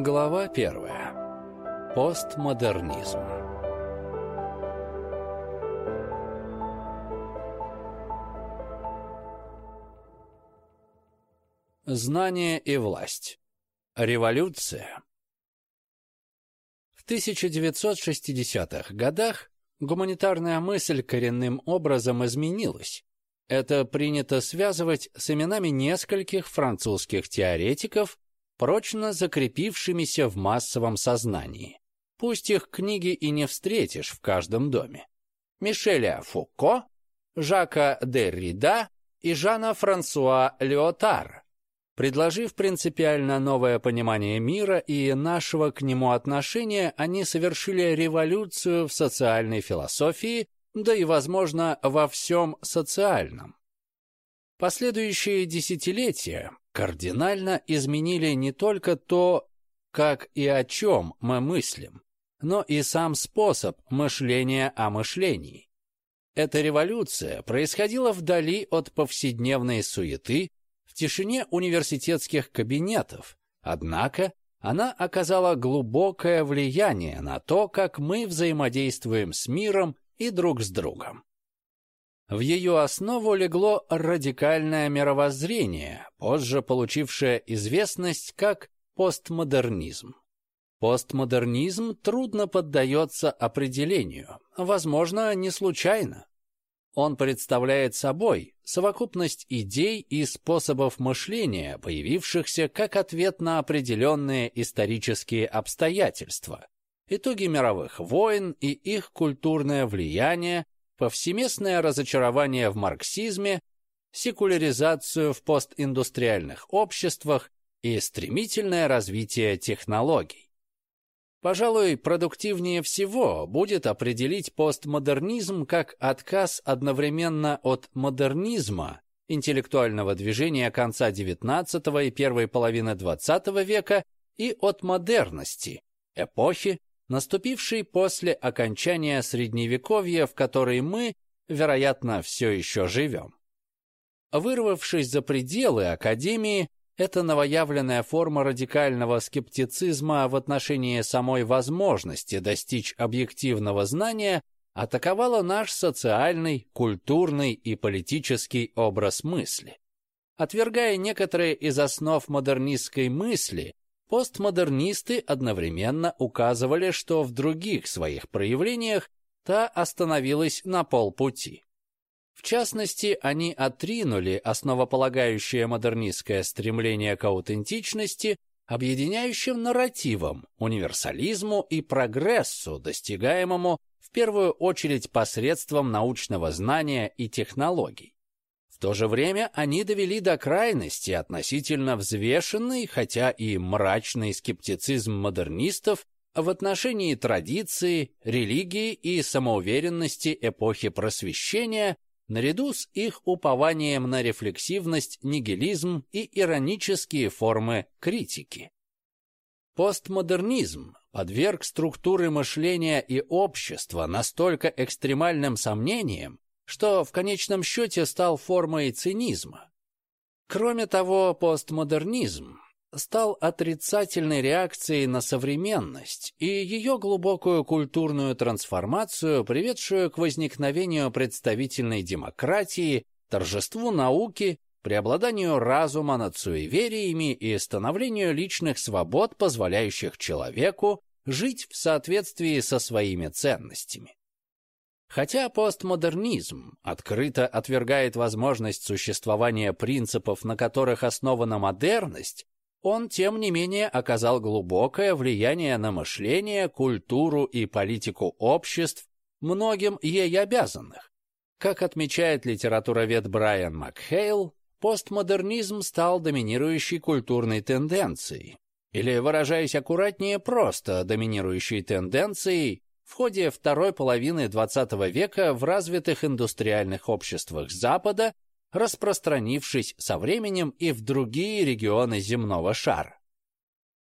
Глава первая. Постмодернизм. Знание и власть. Революция. В 1960-х годах гуманитарная мысль коренным образом изменилась. Это принято связывать с именами нескольких французских теоретиков, прочно закрепившимися в массовом сознании. Пусть их книги и не встретишь в каждом доме. Мишеля Фуко, Жака Деррида и Жана Франсуа Леотара Предложив принципиально новое понимание мира и нашего к нему отношения, они совершили революцию в социальной философии, да и, возможно, во всем социальном. Последующие десятилетия кардинально изменили не только то, как и о чем мы мыслим, но и сам способ мышления о мышлении. Эта революция происходила вдали от повседневной суеты, тишине университетских кабинетов, однако она оказала глубокое влияние на то, как мы взаимодействуем с миром и друг с другом. В ее основу легло радикальное мировоззрение, позже получившее известность как постмодернизм. Постмодернизм трудно поддается определению, возможно, не случайно. Он представляет собой совокупность идей и способов мышления, появившихся как ответ на определенные исторические обстоятельства, итоги мировых войн и их культурное влияние, повсеместное разочарование в марксизме, секуляризацию в постиндустриальных обществах и стремительное развитие технологий. Пожалуй, продуктивнее всего будет определить постмодернизм как отказ одновременно от модернизма, интеллектуального движения конца XIX и первой половины XX века, и от модерности, эпохи, наступившей после окончания Средневековья, в которой мы, вероятно, все еще живем. Вырвавшись за пределы Академии, эта новоявленная форма радикального скептицизма в отношении самой возможности достичь объективного знания атаковала наш социальный, культурный и политический образ мысли. Отвергая некоторые из основ модернистской мысли, постмодернисты одновременно указывали, что в других своих проявлениях та остановилась на полпути. В частности, они отринули основополагающее модернистское стремление к аутентичности, объединяющим нарративом, универсализму и прогрессу, достигаемому в первую очередь посредством научного знания и технологий. В то же время они довели до крайности относительно взвешенный, хотя и мрачный скептицизм модернистов в отношении традиции, религии и самоуверенности эпохи просвещения, наряду с их упованием на рефлексивность, нигилизм и иронические формы критики. Постмодернизм подверг структуры мышления и общества настолько экстремальным сомнениям, что в конечном счете стал формой цинизма. Кроме того, постмодернизм стал отрицательной реакцией на современность и ее глубокую культурную трансформацию, приведшую к возникновению представительной демократии, торжеству науки, преобладанию разума над суевериями и становлению личных свобод, позволяющих человеку жить в соответствии со своими ценностями. Хотя постмодернизм открыто отвергает возможность существования принципов, на которых основана модерность, он, тем не менее, оказал глубокое влияние на мышление, культуру и политику обществ, многим ей обязанных. Как отмечает литературовед Брайан Макхейл, постмодернизм стал доминирующей культурной тенденцией. Или, выражаясь аккуратнее, просто доминирующей тенденцией в ходе второй половины XX века в развитых индустриальных обществах Запада распространившись со временем и в другие регионы земного шара.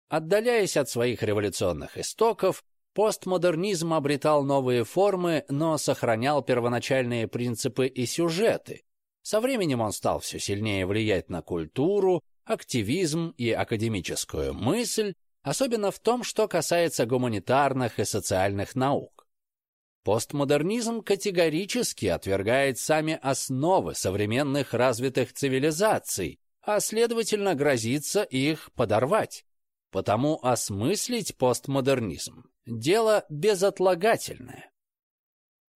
Отдаляясь от своих революционных истоков, постмодернизм обретал новые формы, но сохранял первоначальные принципы и сюжеты. Со временем он стал все сильнее влиять на культуру, активизм и академическую мысль, особенно в том, что касается гуманитарных и социальных наук. Постмодернизм категорически отвергает сами основы современных развитых цивилизаций, а следовательно грозится их подорвать. Потому осмыслить постмодернизм – дело безотлагательное.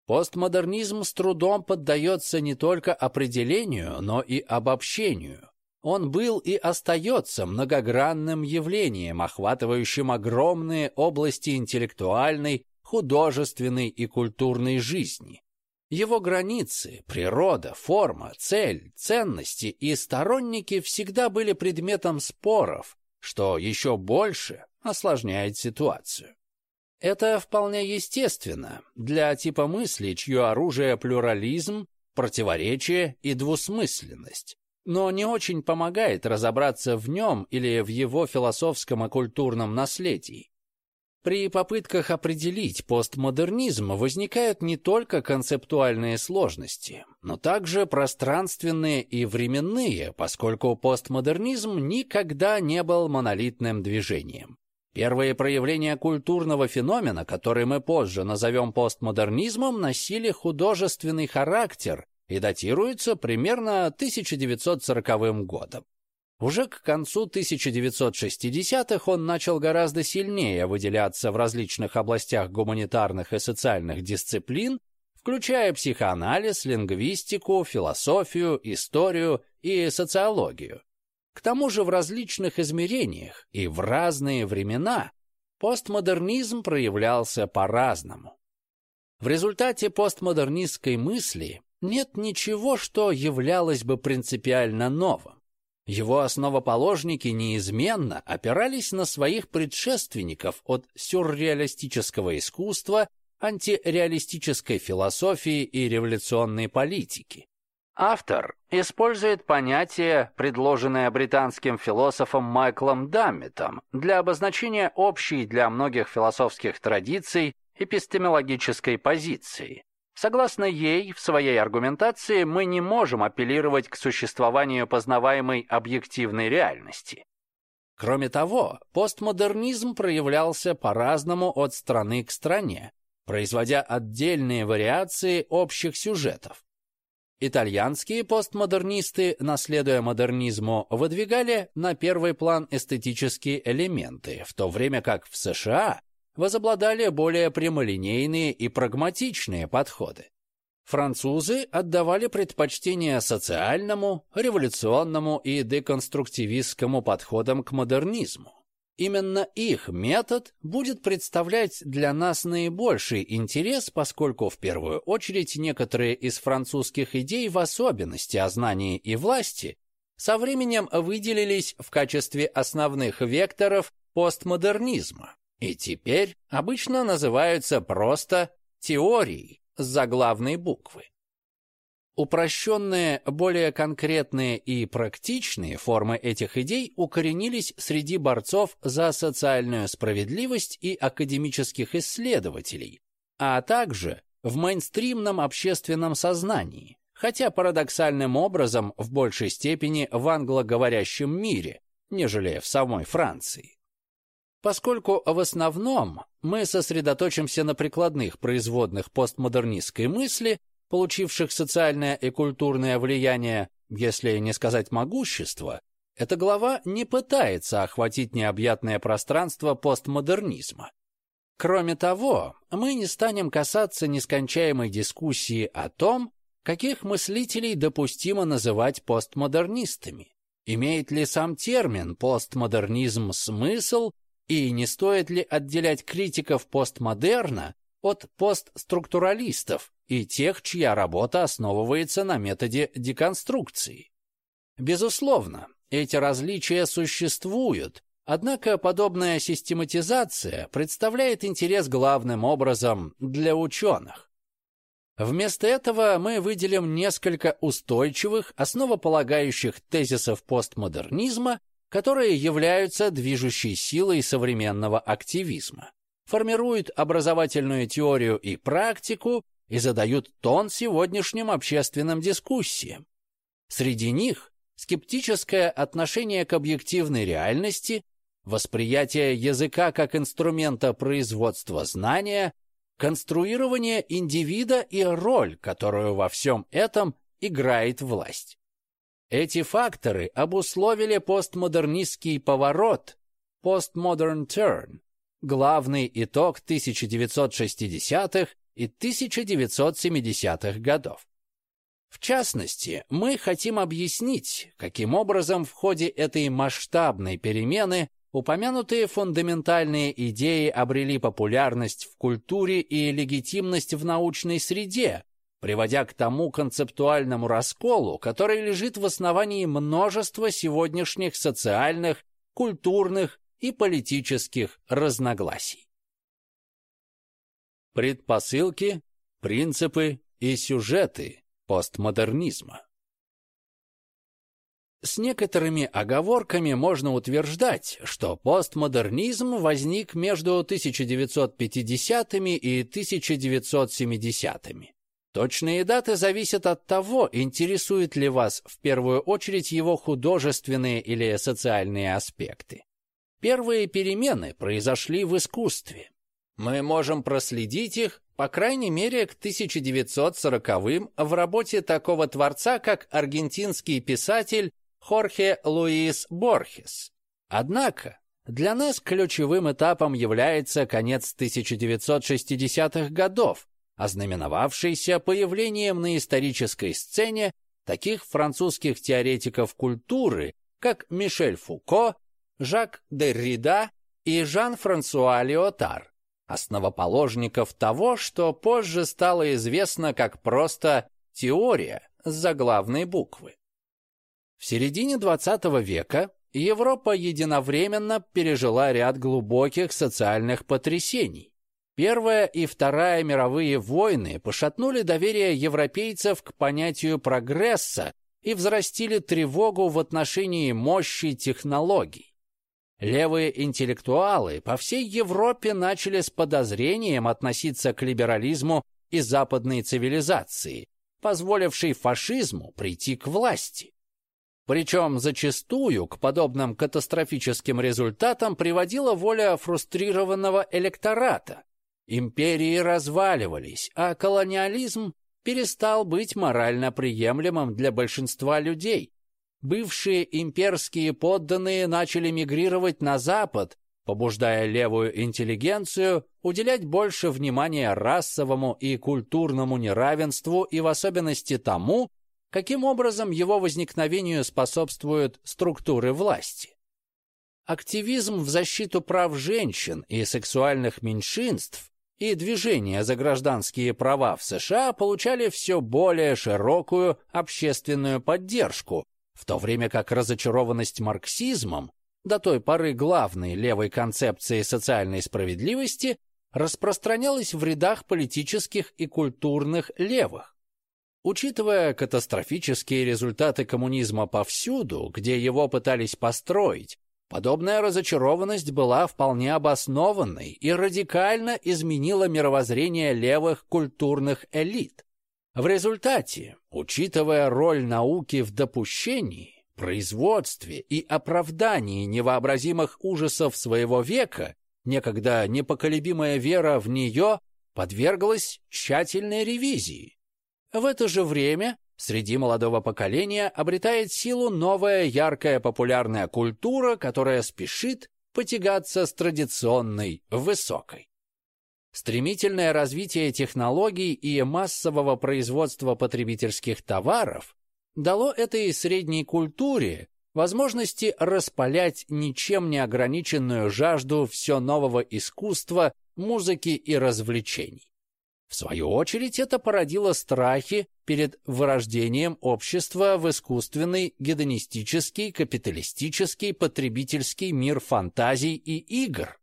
Постмодернизм с трудом поддается не только определению, но и обобщению. Он был и остается многогранным явлением, охватывающим огромные области интеллектуальной, художественной и культурной жизни. Его границы, природа, форма, цель, ценности и сторонники всегда были предметом споров, что еще больше осложняет ситуацию. Это вполне естественно для типа мысли, чье оружие плюрализм, противоречие и двусмысленность, но не очень помогает разобраться в нем или в его философском и культурном наследии. При попытках определить постмодернизм возникают не только концептуальные сложности, но также пространственные и временные, поскольку постмодернизм никогда не был монолитным движением. Первые проявления культурного феномена, который мы позже назовем постмодернизмом, носили художественный характер и датируются примерно 1940 годом. Уже к концу 1960-х он начал гораздо сильнее выделяться в различных областях гуманитарных и социальных дисциплин, включая психоанализ, лингвистику, философию, историю и социологию. К тому же в различных измерениях и в разные времена постмодернизм проявлялся по-разному. В результате постмодернистской мысли нет ничего, что являлось бы принципиально новым. Его основоположники неизменно опирались на своих предшественников от сюрреалистического искусства, антиреалистической философии и революционной политики. Автор использует понятие, предложенное британским философом Майклом Даммитом, для обозначения общей для многих философских традиций эпистемологической позиции. Согласно ей, в своей аргументации мы не можем апеллировать к существованию познаваемой объективной реальности. Кроме того, постмодернизм проявлялся по-разному от страны к стране, производя отдельные вариации общих сюжетов. Итальянские постмодернисты, наследуя модернизму, выдвигали на первый план эстетические элементы, в то время как в США возобладали более прямолинейные и прагматичные подходы. Французы отдавали предпочтение социальному, революционному и деконструктивистскому подходам к модернизму. Именно их метод будет представлять для нас наибольший интерес, поскольку в первую очередь некоторые из французских идей, в особенности о знании и власти, со временем выделились в качестве основных векторов постмодернизма и теперь обычно называются просто теорией с заглавной буквы. Упрощенные, более конкретные и практичные формы этих идей укоренились среди борцов за социальную справедливость и академических исследователей, а также в мейнстримном общественном сознании, хотя парадоксальным образом в большей степени в англоговорящем мире, нежели в самой Франции. Поскольку в основном мы сосредоточимся на прикладных производных постмодернистской мысли, получивших социальное и культурное влияние, если не сказать могущество, эта глава не пытается охватить необъятное пространство постмодернизма. Кроме того, мы не станем касаться нескончаемой дискуссии о том, каких мыслителей допустимо называть постмодернистами. Имеет ли сам термин «постмодернизм» смысл и не стоит ли отделять критиков постмодерна от постструктуралистов и тех, чья работа основывается на методе деконструкции? Безусловно, эти различия существуют, однако подобная систематизация представляет интерес главным образом для ученых. Вместо этого мы выделим несколько устойчивых, основополагающих тезисов постмодернизма которые являются движущей силой современного активизма, формируют образовательную теорию и практику и задают тон сегодняшним общественным дискуссиям. Среди них скептическое отношение к объективной реальности, восприятие языка как инструмента производства знания, конструирование индивида и роль, которую во всем этом играет власть. Эти факторы обусловили постмодернистский поворот, postmodern turn, главный итог 1960-х и 1970-х годов. В частности, мы хотим объяснить, каким образом в ходе этой масштабной перемены упомянутые фундаментальные идеи обрели популярность в культуре и легитимность в научной среде, приводя к тому концептуальному расколу, который лежит в основании множества сегодняшних социальных, культурных и политических разногласий. Предпосылки, принципы и сюжеты постмодернизма с некоторыми оговорками можно утверждать, что постмодернизм возник между 1950-ми и 1970-ми. Точные даты зависят от того, интересуют ли вас в первую очередь его художественные или социальные аспекты. Первые перемены произошли в искусстве. Мы можем проследить их, по крайней мере, к 1940-м в работе такого творца, как аргентинский писатель Хорхе Луис Борхес. Однако, для нас ключевым этапом является конец 1960-х годов, ознаменовавшийся появлением на исторической сцене таких французских теоретиков культуры, как Мишель Фуко, Жак Деррида и Жан-Франсуа Леотар, основоположников того, что позже стало известно как просто теория с заглавной буквы. В середине XX века Европа единовременно пережила ряд глубоких социальных потрясений. Первая и Вторая мировые войны пошатнули доверие европейцев к понятию прогресса и взрастили тревогу в отношении мощи технологий. Левые интеллектуалы по всей Европе начали с подозрением относиться к либерализму и западной цивилизации, позволившей фашизму прийти к власти. Причем зачастую к подобным катастрофическим результатам приводила воля фрустрированного электората, Империи разваливались, а колониализм перестал быть морально приемлемым для большинства людей. Бывшие имперские подданные начали мигрировать на Запад, побуждая левую интеллигенцию уделять больше внимания расовому и культурному неравенству и в особенности тому, каким образом его возникновению способствуют структуры власти. Активизм в защиту прав женщин и сексуальных меньшинств и движения за гражданские права в США получали все более широкую общественную поддержку, в то время как разочарованность марксизмом, до той поры главной левой концепции социальной справедливости, распространялась в рядах политических и культурных левых. Учитывая катастрофические результаты коммунизма повсюду, где его пытались построить, Подобная разочарованность была вполне обоснованной и радикально изменила мировоззрение левых культурных элит. В результате, учитывая роль науки в допущении, производстве и оправдании невообразимых ужасов своего века, некогда непоколебимая вера в нее подверглась тщательной ревизии. В это же время Среди молодого поколения обретает силу новая яркая популярная культура, которая спешит потягаться с традиционной высокой. Стремительное развитие технологий и массового производства потребительских товаров дало этой средней культуре возможности распалять ничем не ограниченную жажду все нового искусства, музыки и развлечений. В свою очередь это породило страхи перед вырождением общества в искусственный, гедонистический, капиталистический, потребительский мир фантазий и игр.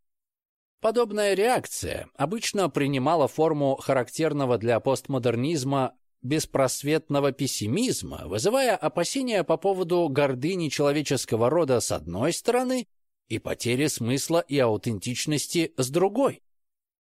Подобная реакция обычно принимала форму характерного для постмодернизма беспросветного пессимизма, вызывая опасения по поводу гордыни человеческого рода с одной стороны и потери смысла и аутентичности с другой.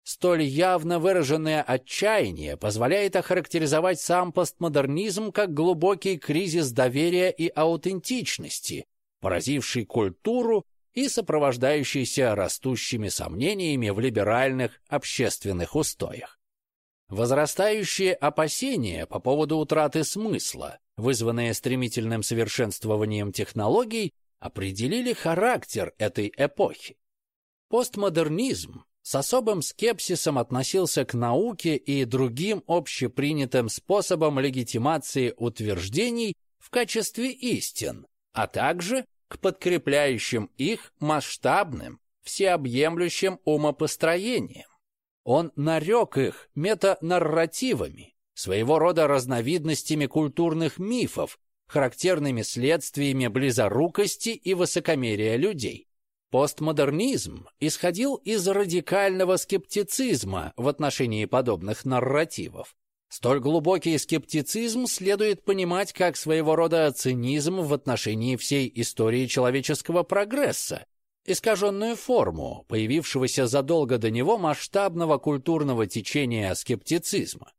Столь явно выраженное отчаяние позволяет охарактеризовать сам постмодернизм как глубокий кризис доверия и аутентичности, поразивший культуру и сопровождающийся растущими сомнениями в либеральных общественных устоях. Возрастающие опасения по поводу утраты смысла, вызванные стремительным совершенствованием технологий, определили характер этой эпохи. Постмодернизм с особым скепсисом относился к науке и другим общепринятым способам легитимации утверждений в качестве истин, а также к подкрепляющим их масштабным, всеобъемлющим умопостроениям. Он нарек их метанарративами, своего рода разновидностями культурных мифов, характерными следствиями близорукости и высокомерия людей. Постмодернизм исходил из радикального скептицизма в отношении подобных нарративов. Столь глубокий скептицизм следует понимать как своего рода цинизм в отношении всей истории человеческого прогресса, искаженную форму появившегося задолго до него масштабного культурного течения скептицизма.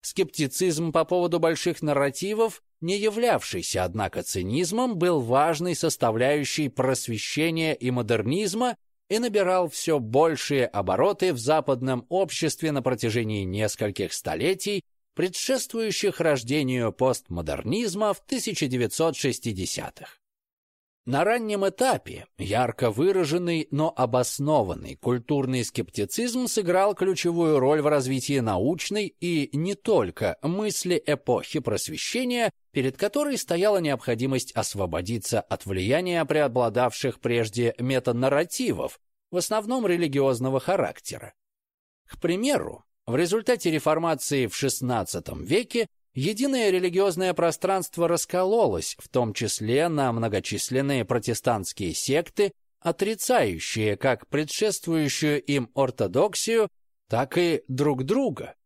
Скептицизм по поводу больших нарративов, не являвшийся, однако, цинизмом, был важной составляющей просвещения и модернизма и набирал все большие обороты в западном обществе на протяжении нескольких столетий, предшествующих рождению постмодернизма в 1960-х. На раннем этапе ярко выраженный, но обоснованный культурный скептицизм сыграл ключевую роль в развитии научной и не только мысли эпохи просвещения, перед которой стояла необходимость освободиться от влияния преобладавших прежде метанарративов, в основном религиозного характера. К примеру, в результате реформации в XVI веке Единое религиозное пространство раскололось, в том числе на многочисленные протестантские секты, отрицающие как предшествующую им ортодоксию, так и друг друга.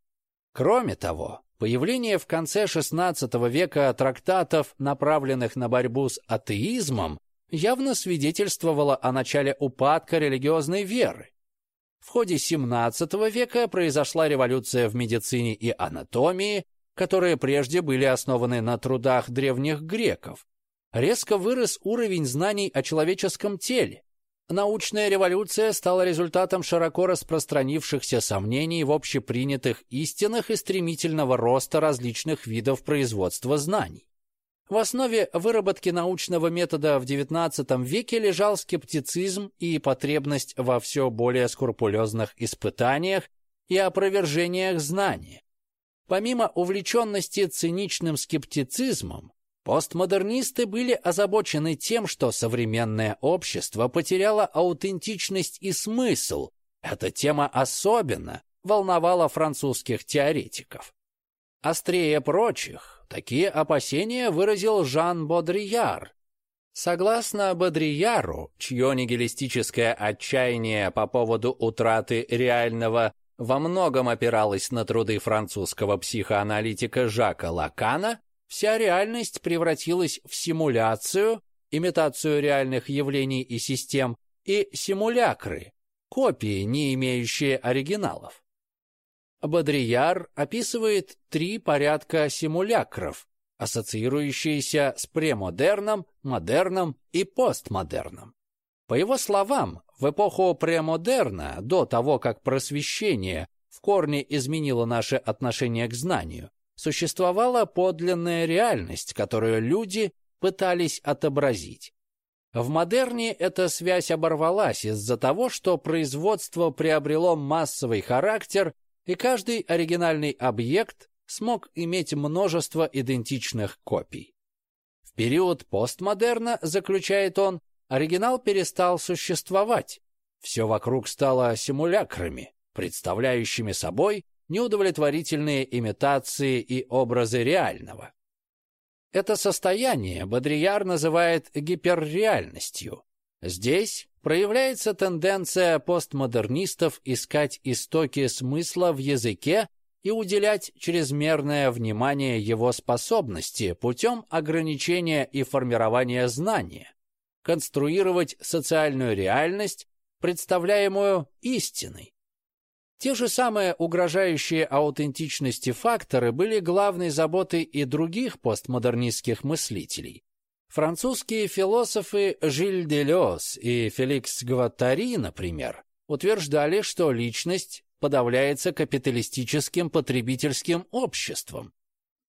Кроме того, появление в конце XVI века трактатов, направленных на борьбу с атеизмом, явно свидетельствовало о начале упадка религиозной веры. В ходе XVII века произошла революция в медицине и анатомии, которые прежде были основаны на трудах древних греков. Резко вырос уровень знаний о человеческом теле. Научная революция стала результатом широко распространившихся сомнений в общепринятых истинах и стремительного роста различных видов производства знаний. В основе выработки научного метода в XIX веке лежал скептицизм и потребность во все более скрупулезных испытаниях и опровержениях знания. Помимо увлеченности циничным скептицизмом, постмодернисты были озабочены тем, что современное общество потеряло аутентичность и смысл. Эта тема особенно волновала французских теоретиков. Острее прочих, такие опасения выразил Жан Бодрияр. Согласно Бодрияру, чье нигилистическое отчаяние по поводу утраты реального во многом опиралась на труды французского психоаналитика Жака Лакана, вся реальность превратилась в симуляцию, имитацию реальных явлений и систем, и симулякры, копии, не имеющие оригиналов. Бодрияр описывает три порядка симулякров, ассоциирующиеся с премодерном, модерном и постмодерном. По его словам, в эпоху премодерна, до того, как просвещение в корне изменило наше отношение к знанию, существовала подлинная реальность, которую люди пытались отобразить. В модерне эта связь оборвалась из-за того, что производство приобрело массовый характер, и каждый оригинальный объект смог иметь множество идентичных копий. В период постмодерна, заключает он, оригинал перестал существовать. Все вокруг стало симулякрами, представляющими собой неудовлетворительные имитации и образы реального. Это состояние Бодрияр называет гиперреальностью. Здесь проявляется тенденция постмодернистов искать истоки смысла в языке и уделять чрезмерное внимание его способности путем ограничения и формирования знания конструировать социальную реальность, представляемую истиной. Те же самые угрожающие аутентичности факторы были главной заботой и других постмодернистских мыслителей. Французские философы Жиль Делес и Феликс Гваттари, например, утверждали, что личность подавляется капиталистическим потребительским обществом.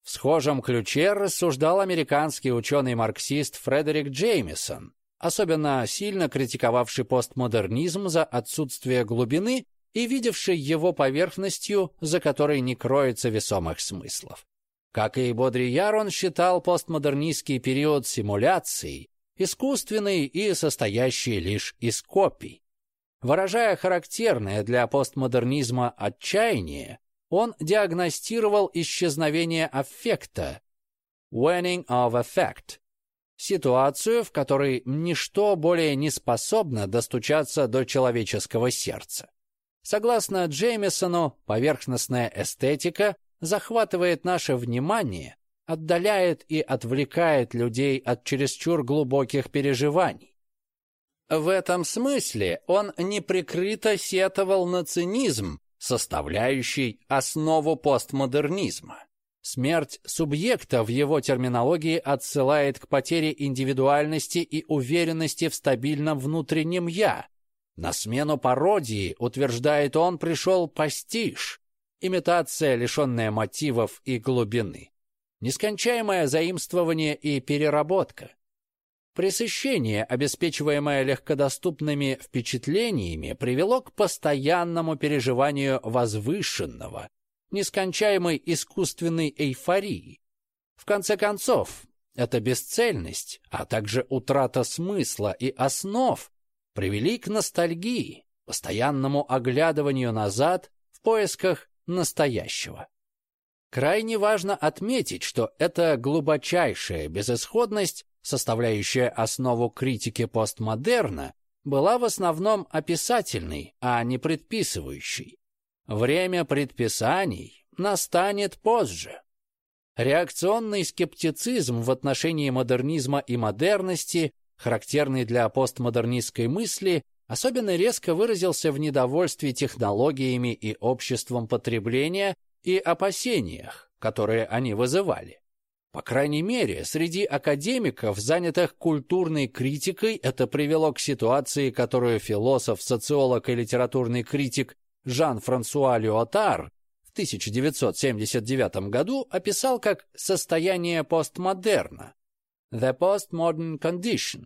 В схожем ключе рассуждал американский ученый-марксист Фредерик Джеймисон, особенно сильно критиковавший постмодернизм за отсутствие глубины и видевший его поверхностью, за которой не кроется весомых смыслов. Как и Бодрияр, он считал постмодернистский период симуляцией, искусственный и состоящий лишь из копий. Выражая характерное для постмодернизма отчаяние, он диагностировал исчезновение аффекта, waning of affect, ситуацию, в которой ничто более не способно достучаться до человеческого сердца. Согласно Джеймисону, поверхностная эстетика захватывает наше внимание, отдаляет и отвлекает людей от чересчур глубоких переживаний. В этом смысле он неприкрыто сетовал на цинизм, составляющий основу постмодернизма. Смерть субъекта в его терминологии отсылает к потере индивидуальности и уверенности в стабильном внутреннем «я». На смену пародии, утверждает он, пришел пастиш, имитация, лишенная мотивов и глубины, нескончаемое заимствование и переработка. Пресыщение, обеспечиваемое легкодоступными впечатлениями, привело к постоянному переживанию возвышенного, нескончаемой искусственной эйфории. В конце концов, эта бесцельность, а также утрата смысла и основ привели к ностальгии, постоянному оглядыванию назад в поисках настоящего. Крайне важно отметить, что эта глубочайшая безысходность, составляющая основу критики постмодерна, была в основном описательной, а не предписывающей. Время предписаний настанет позже. Реакционный скептицизм в отношении модернизма и модерности, характерный для постмодернистской мысли, особенно резко выразился в недовольстве технологиями и обществом потребления и опасениях, которые они вызывали. По крайней мере, среди академиков, занятых культурной критикой, это привело к ситуации, которую философ, социолог и литературный критик Жан-Франсуа Люотар в 1979 году описал как «состояние постмодерна» «the postmodern condition»,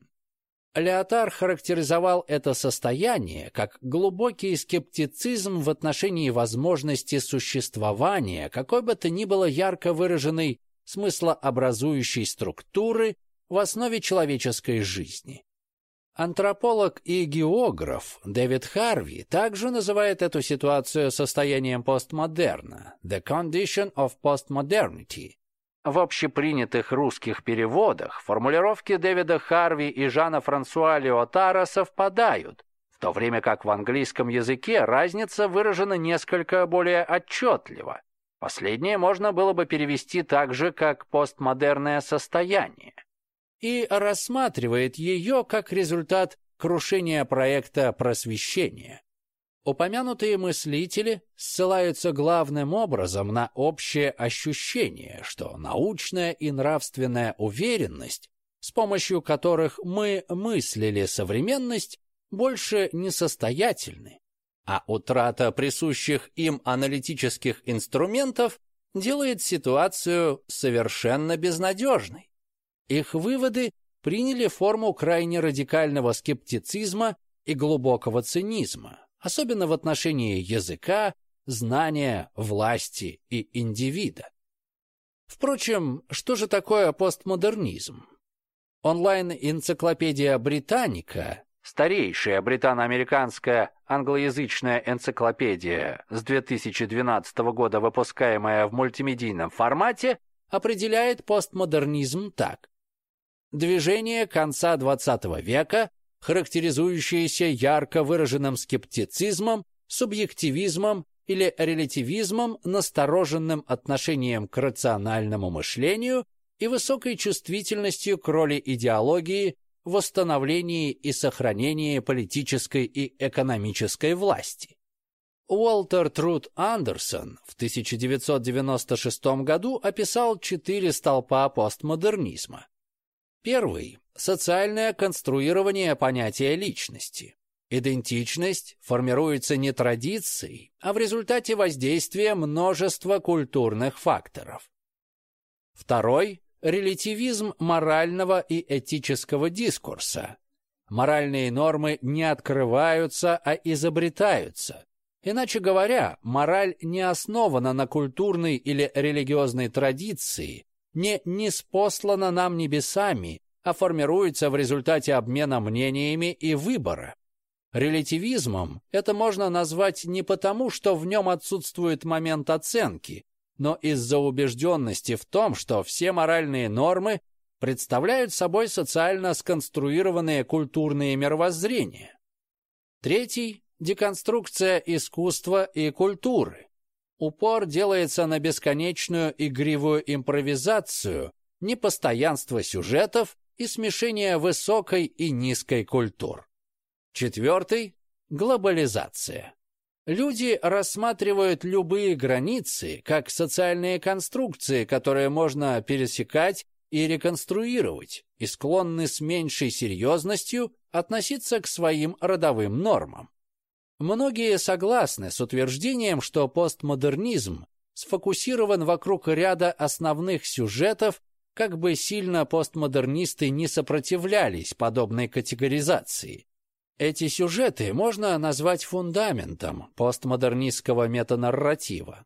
Леотар характеризовал это состояние как глубокий скептицизм в отношении возможности существования какой бы то ни было ярко выраженной смыслообразующей структуры в основе человеческой жизни. Антрополог и географ Дэвид Харви также называет эту ситуацию состоянием постмодерна «the condition of postmodernity», в общепринятых русских переводах формулировки Дэвида Харви и Жана Франсуа Леотара совпадают, в то время как в английском языке разница выражена несколько более отчетливо. Последнее можно было бы перевести так же, как постмодерное состояние, и рассматривает ее как результат крушения проекта просвещения. Упомянутые мыслители ссылаются главным образом на общее ощущение, что научная и нравственная уверенность, с помощью которых мы мыслили современность, больше несостоятельны, а утрата присущих им аналитических инструментов делает ситуацию совершенно безнадежной. Их выводы приняли форму крайне радикального скептицизма и глубокого цинизма, особенно в отношении языка, знания, власти и индивида. Впрочем, что же такое постмодернизм? Онлайн-энциклопедия «Британика», старейшая британо-американская англоязычная энциклопедия с 2012 года, выпускаемая в мультимедийном формате, определяет постмодернизм так. Движение конца XX века, характеризующиеся ярко выраженным скептицизмом, субъективизмом или релятивизмом, настороженным отношением к рациональному мышлению и высокой чувствительностью к роли идеологии в восстановлении и сохранении политической и экономической власти. Уолтер Труд Андерсон в 1996 году описал четыре столпа постмодернизма. Первый – социальное конструирование понятия личности. Идентичность формируется не традицией, а в результате воздействия множества культурных факторов. Второй – релятивизм морального и этического дискурса. Моральные нормы не открываются, а изобретаются. Иначе говоря, мораль не основана на культурной или религиозной традиции, не неспослана нам небесами, а формируется в результате обмена мнениями и выбора. Релятивизмом это можно назвать не потому, что в нем отсутствует момент оценки, но из-за убежденности в том, что все моральные нормы представляют собой социально сконструированные культурные мировоззрения. Третий – деконструкция искусства и культуры. Упор делается на бесконечную игривую импровизацию, непостоянство сюжетов и смешение высокой и низкой культур. Четвертый – глобализация. Люди рассматривают любые границы как социальные конструкции, которые можно пересекать и реконструировать, и склонны с меньшей серьезностью относиться к своим родовым нормам. Многие согласны с утверждением, что постмодернизм сфокусирован вокруг ряда основных сюжетов, как бы сильно постмодернисты не сопротивлялись подобной категоризации. Эти сюжеты можно назвать фундаментом постмодернистского метанарратива.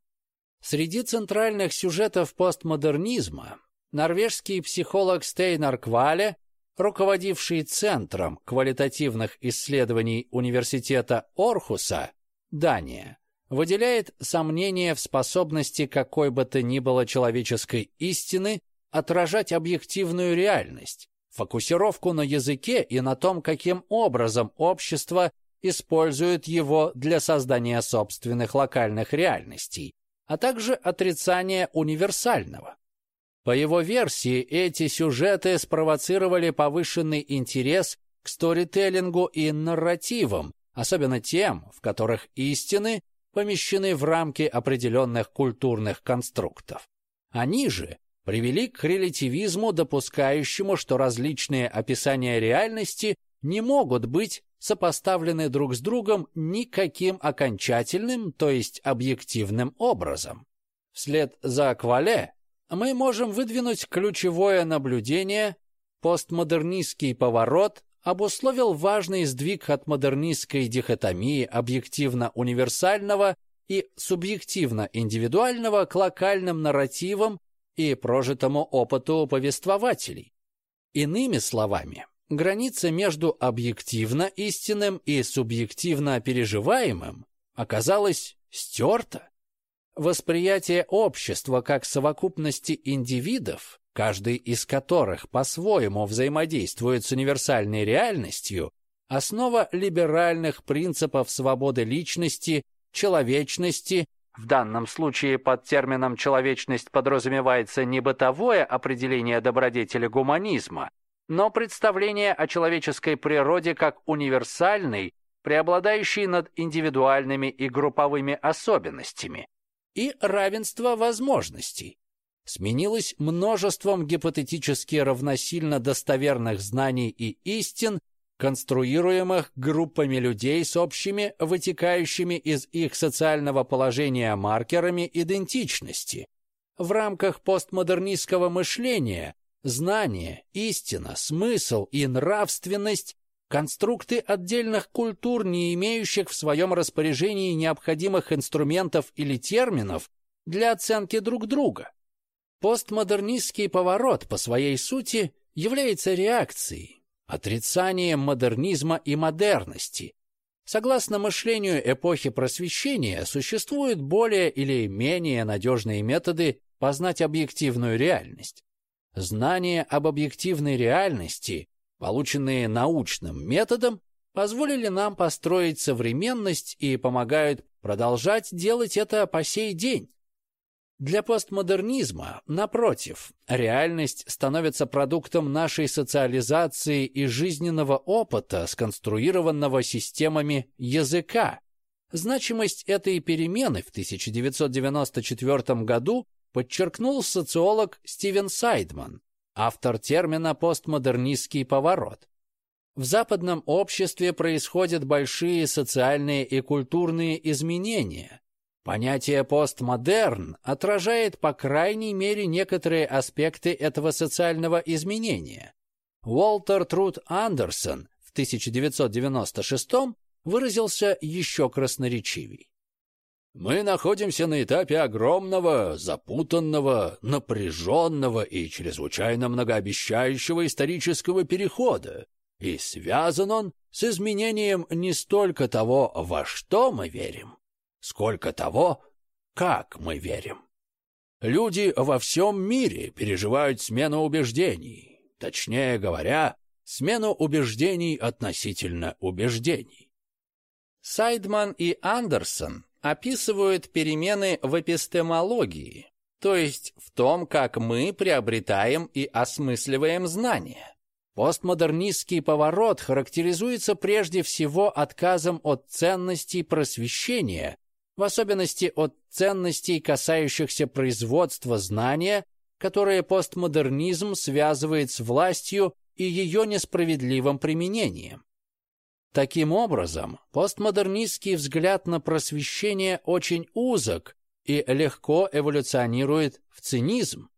Среди центральных сюжетов постмодернизма норвежский психолог Стейнар Квале, руководивший Центром квалитативных исследований Университета Орхуса, Дания, выделяет сомнение в способности какой бы то ни было человеческой истины отражать объективную реальность, фокусировку на языке и на том, каким образом общество использует его для создания собственных локальных реальностей, а также отрицание универсального. По его версии, эти сюжеты спровоцировали повышенный интерес к сторителлингу и нарративам, особенно тем, в которых истины помещены в рамки определенных культурных конструктов. Они же привели к релятивизму, допускающему, что различные описания реальности не могут быть сопоставлены друг с другом никаким окончательным, то есть объективным образом. Вслед за Квале мы можем выдвинуть ключевое наблюдение постмодернистский поворот обусловил важный сдвиг от модернистской дихотомии объективно-универсального и субъективно-индивидуального к локальным нарративам и прожитому опыту повествователей. Иными словами, граница между объективно истинным и субъективно переживаемым оказалась стерта. Восприятие общества как совокупности индивидов, каждый из которых по-своему взаимодействует с универсальной реальностью, основа либеральных принципов свободы личности, человечности в данном случае под термином «человечность» подразумевается не бытовое определение добродетели гуманизма, но представление о человеческой природе как универсальной, преобладающей над индивидуальными и групповыми особенностями, и равенство возможностей. Сменилось множеством гипотетически равносильно достоверных знаний и истин, конструируемых группами людей с общими, вытекающими из их социального положения маркерами идентичности. В рамках постмодернистского мышления знание, истина, смысл и нравственность – конструкты отдельных культур, не имеющих в своем распоряжении необходимых инструментов или терминов для оценки друг друга. Постмодернистский поворот по своей сути является реакцией, отрицанием модернизма и модерности. Согласно мышлению эпохи просвещения, существуют более или менее надежные методы познать объективную реальность. Знания об объективной реальности, полученные научным методом, позволили нам построить современность и помогают продолжать делать это по сей день. Для постмодернизма, напротив, реальность становится продуктом нашей социализации и жизненного опыта, сконструированного системами языка. Значимость этой перемены в 1994 году подчеркнул социолог Стивен Сайдман. Автор термина «постмодернистский поворот». В западном обществе происходят большие социальные и культурные изменения. Понятие «постмодерн» отражает по крайней мере некоторые аспекты этого социального изменения. Уолтер Труд Андерсон в 1996 выразился еще красноречивей. Мы находимся на этапе огромного, запутанного, напряженного и чрезвычайно многообещающего исторического перехода, и связан он с изменением не столько того, во что мы верим, сколько того, как мы верим. Люди во всем мире переживают смену убеждений, точнее говоря, смену убеждений относительно убеждений. Сайдман и Андерсон описывают перемены в эпистемологии, то есть в том, как мы приобретаем и осмысливаем знания. Постмодернистский поворот характеризуется прежде всего отказом от ценностей просвещения, в особенности от ценностей, касающихся производства знания, которые постмодернизм связывает с властью и ее несправедливым применением. Таким образом, постмодернистский взгляд на просвещение очень узок и легко эволюционирует в цинизм.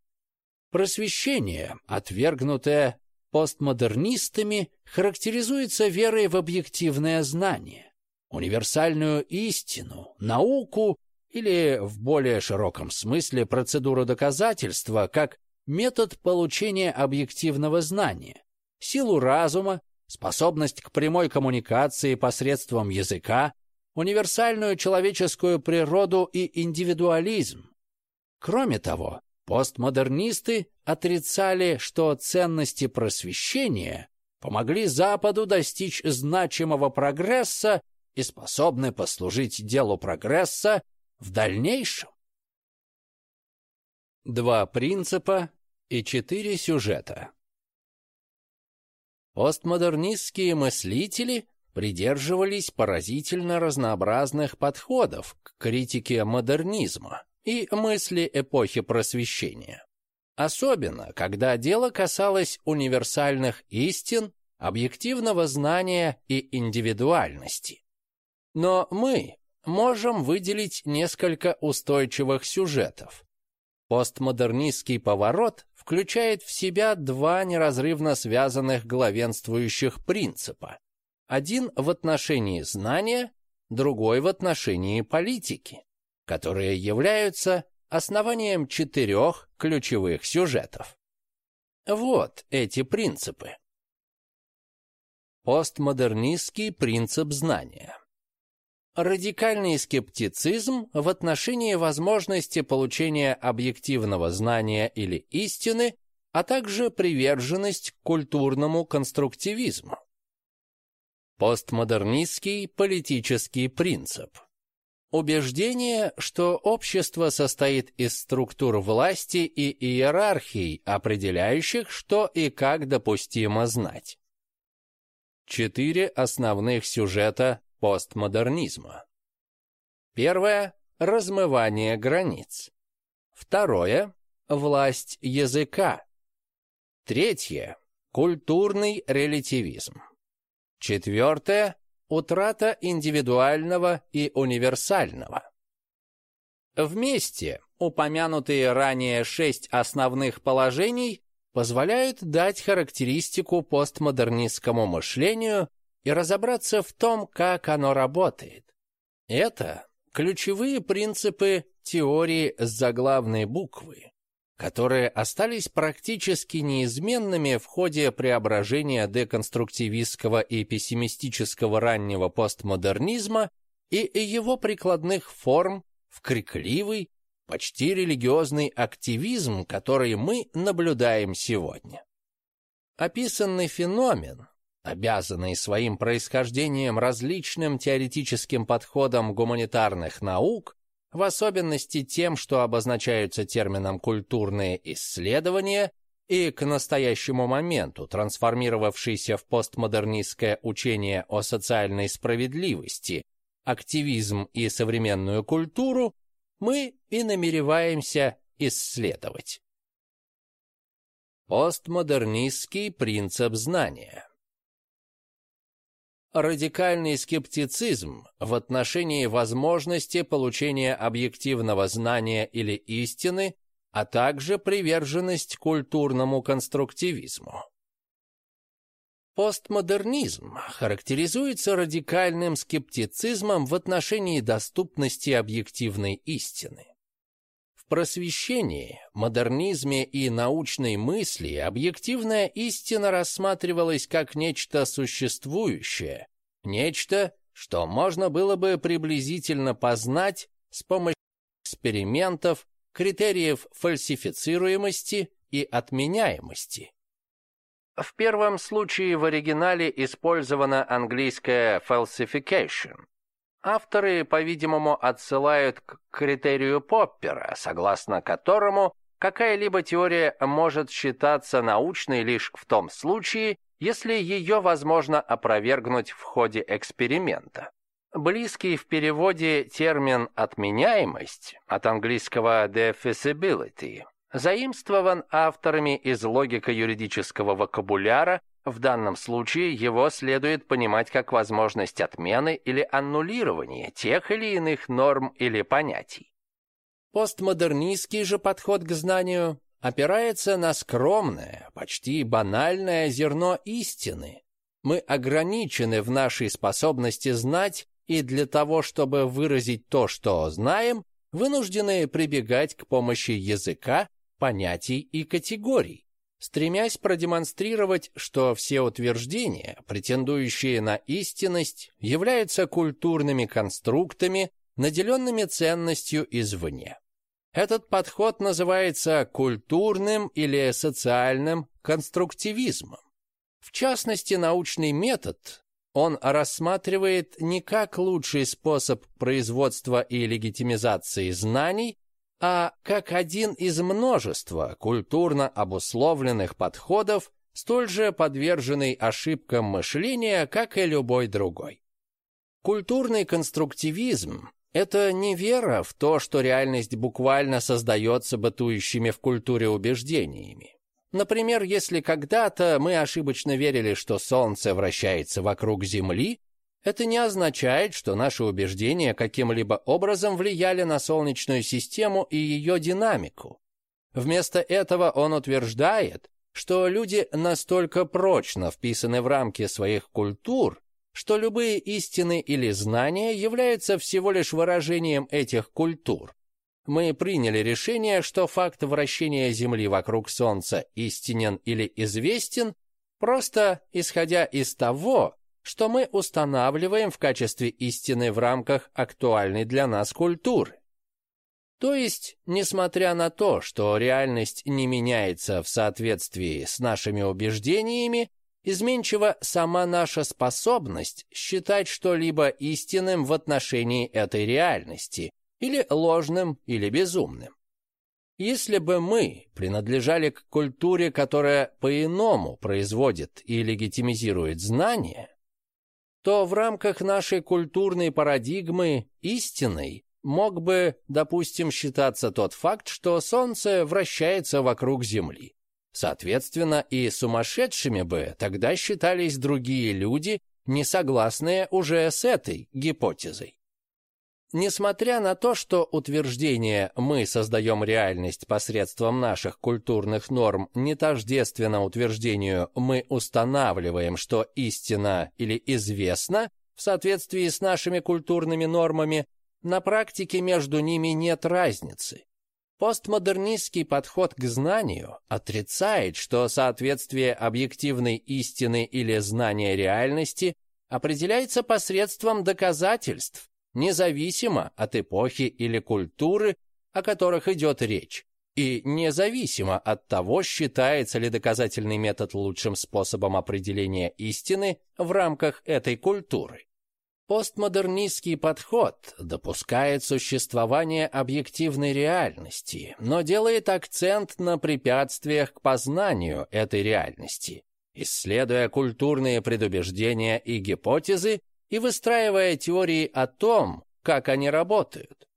Просвещение, отвергнутое постмодернистами, характеризуется верой в объективное знание, универсальную истину, науку или, в более широком смысле, процедуру доказательства как метод получения объективного знания, силу разума способность к прямой коммуникации посредством языка, универсальную человеческую природу и индивидуализм. Кроме того, постмодернисты отрицали, что ценности просвещения помогли Западу достичь значимого прогресса и способны послужить делу прогресса в дальнейшем. Два принципа и четыре сюжета. Постмодернистские мыслители придерживались поразительно разнообразных подходов к критике модернизма и мысли эпохи просвещения. Особенно, когда дело касалось универсальных истин, объективного знания и индивидуальности. Но мы можем выделить несколько устойчивых сюжетов. Постмодернистский поворот включает в себя два неразрывно связанных главенствующих принципа. Один в отношении знания, другой в отношении политики, которые являются основанием четырех ключевых сюжетов. Вот эти принципы. Постмодернистский принцип знания. Радикальный скептицизм в отношении возможности получения объективного знания или истины, а также приверженность к культурному конструктивизму. Постмодернистский политический принцип. Убеждение, что общество состоит из структур власти и иерархий, определяющих, что и как допустимо знать. Четыре основных сюжета постмодернизма. Первое – размывание границ. Второе – власть языка. Третье – культурный релятивизм. Четвертое – утрата индивидуального и универсального. Вместе упомянутые ранее шесть основных положений позволяют дать характеристику постмодернистскому мышлению и разобраться в том, как оно работает. Это ключевые принципы теории с заглавной буквы, которые остались практически неизменными в ходе преображения деконструктивистского и пессимистического раннего постмодернизма и его прикладных форм в крикливый, почти религиозный активизм, который мы наблюдаем сегодня. Описанный феномен обязанные своим происхождением различным теоретическим подходам гуманитарных наук, в особенности тем, что обозначаются термином «культурные исследования», и к настоящему моменту трансформировавшийся в постмодернистское учение о социальной справедливости, активизм и современную культуру, мы и намереваемся исследовать. Постмодернистский принцип знания. Радикальный скептицизм в отношении возможности получения объективного знания или истины, а также приверженность культурному конструктивизму. Постмодернизм характеризуется радикальным скептицизмом в отношении доступности объективной истины. Просвещении, модернизме и научной мысли объективная истина рассматривалась как нечто существующее, нечто, что можно было бы приблизительно познать с помощью экспериментов, критериев фальсифицируемости и отменяемости. В первом случае в оригинале использована английская falsification, Авторы, по-видимому, отсылают к критерию Поппера, согласно которому какая-либо теория может считаться научной лишь в том случае, если ее возможно опровергнуть в ходе эксперимента. Близкий в переводе термин «отменяемость» от английского «defeasibility» заимствован авторами из логико-юридического вокабуляра в данном случае его следует понимать как возможность отмены или аннулирования тех или иных норм или понятий. Постмодернистский же подход к знанию опирается на скромное, почти банальное зерно истины. Мы ограничены в нашей способности знать, и для того, чтобы выразить то, что знаем, вынуждены прибегать к помощи языка, понятий и категорий стремясь продемонстрировать, что все утверждения, претендующие на истинность, являются культурными конструктами, наделенными ценностью извне. Этот подход называется культурным или социальным конструктивизмом. В частности, научный метод он рассматривает не как лучший способ производства и легитимизации знаний, а как один из множества культурно обусловленных подходов, столь же подверженный ошибкам мышления, как и любой другой. Культурный конструктивизм – это не вера в то, что реальность буквально создается бытующими в культуре убеждениями. Например, если когда-то мы ошибочно верили, что Солнце вращается вокруг Земли, это не означает, что наши убеждения каким-либо образом влияли на Солнечную систему и ее динамику. Вместо этого он утверждает, что люди настолько прочно вписаны в рамки своих культур, что любые истины или знания являются всего лишь выражением этих культур. Мы приняли решение, что факт вращения Земли вокруг Солнца истинен или известен, просто исходя из того, что мы устанавливаем в качестве истины в рамках актуальной для нас культуры. То есть, несмотря на то, что реальность не меняется в соответствии с нашими убеждениями, изменчива сама наша способность считать что-либо истинным в отношении этой реальности, или ложным, или безумным. Если бы мы принадлежали к культуре, которая по-иному производит и легитимизирует знания, то в рамках нашей культурной парадигмы истиной мог бы, допустим, считаться тот факт, что Солнце вращается вокруг Земли. Соответственно, и сумасшедшими бы тогда считались другие люди, не согласные уже с этой гипотезой. Несмотря на то, что утверждение «мы создаем реальность посредством наших культурных норм» не тождественно утверждению «мы устанавливаем, что истина или известно» в соответствии с нашими культурными нормами, на практике между ними нет разницы. Постмодернистский подход к знанию отрицает, что соответствие объективной истины или знания реальности определяется посредством доказательств, независимо от эпохи или культуры, о которых идет речь, и независимо от того, считается ли доказательный метод лучшим способом определения истины в рамках этой культуры. Постмодернистский подход допускает существование объективной реальности, но делает акцент на препятствиях к познанию этой реальности, исследуя культурные предубеждения и гипотезы, и выстраивая теории о том, как они работают.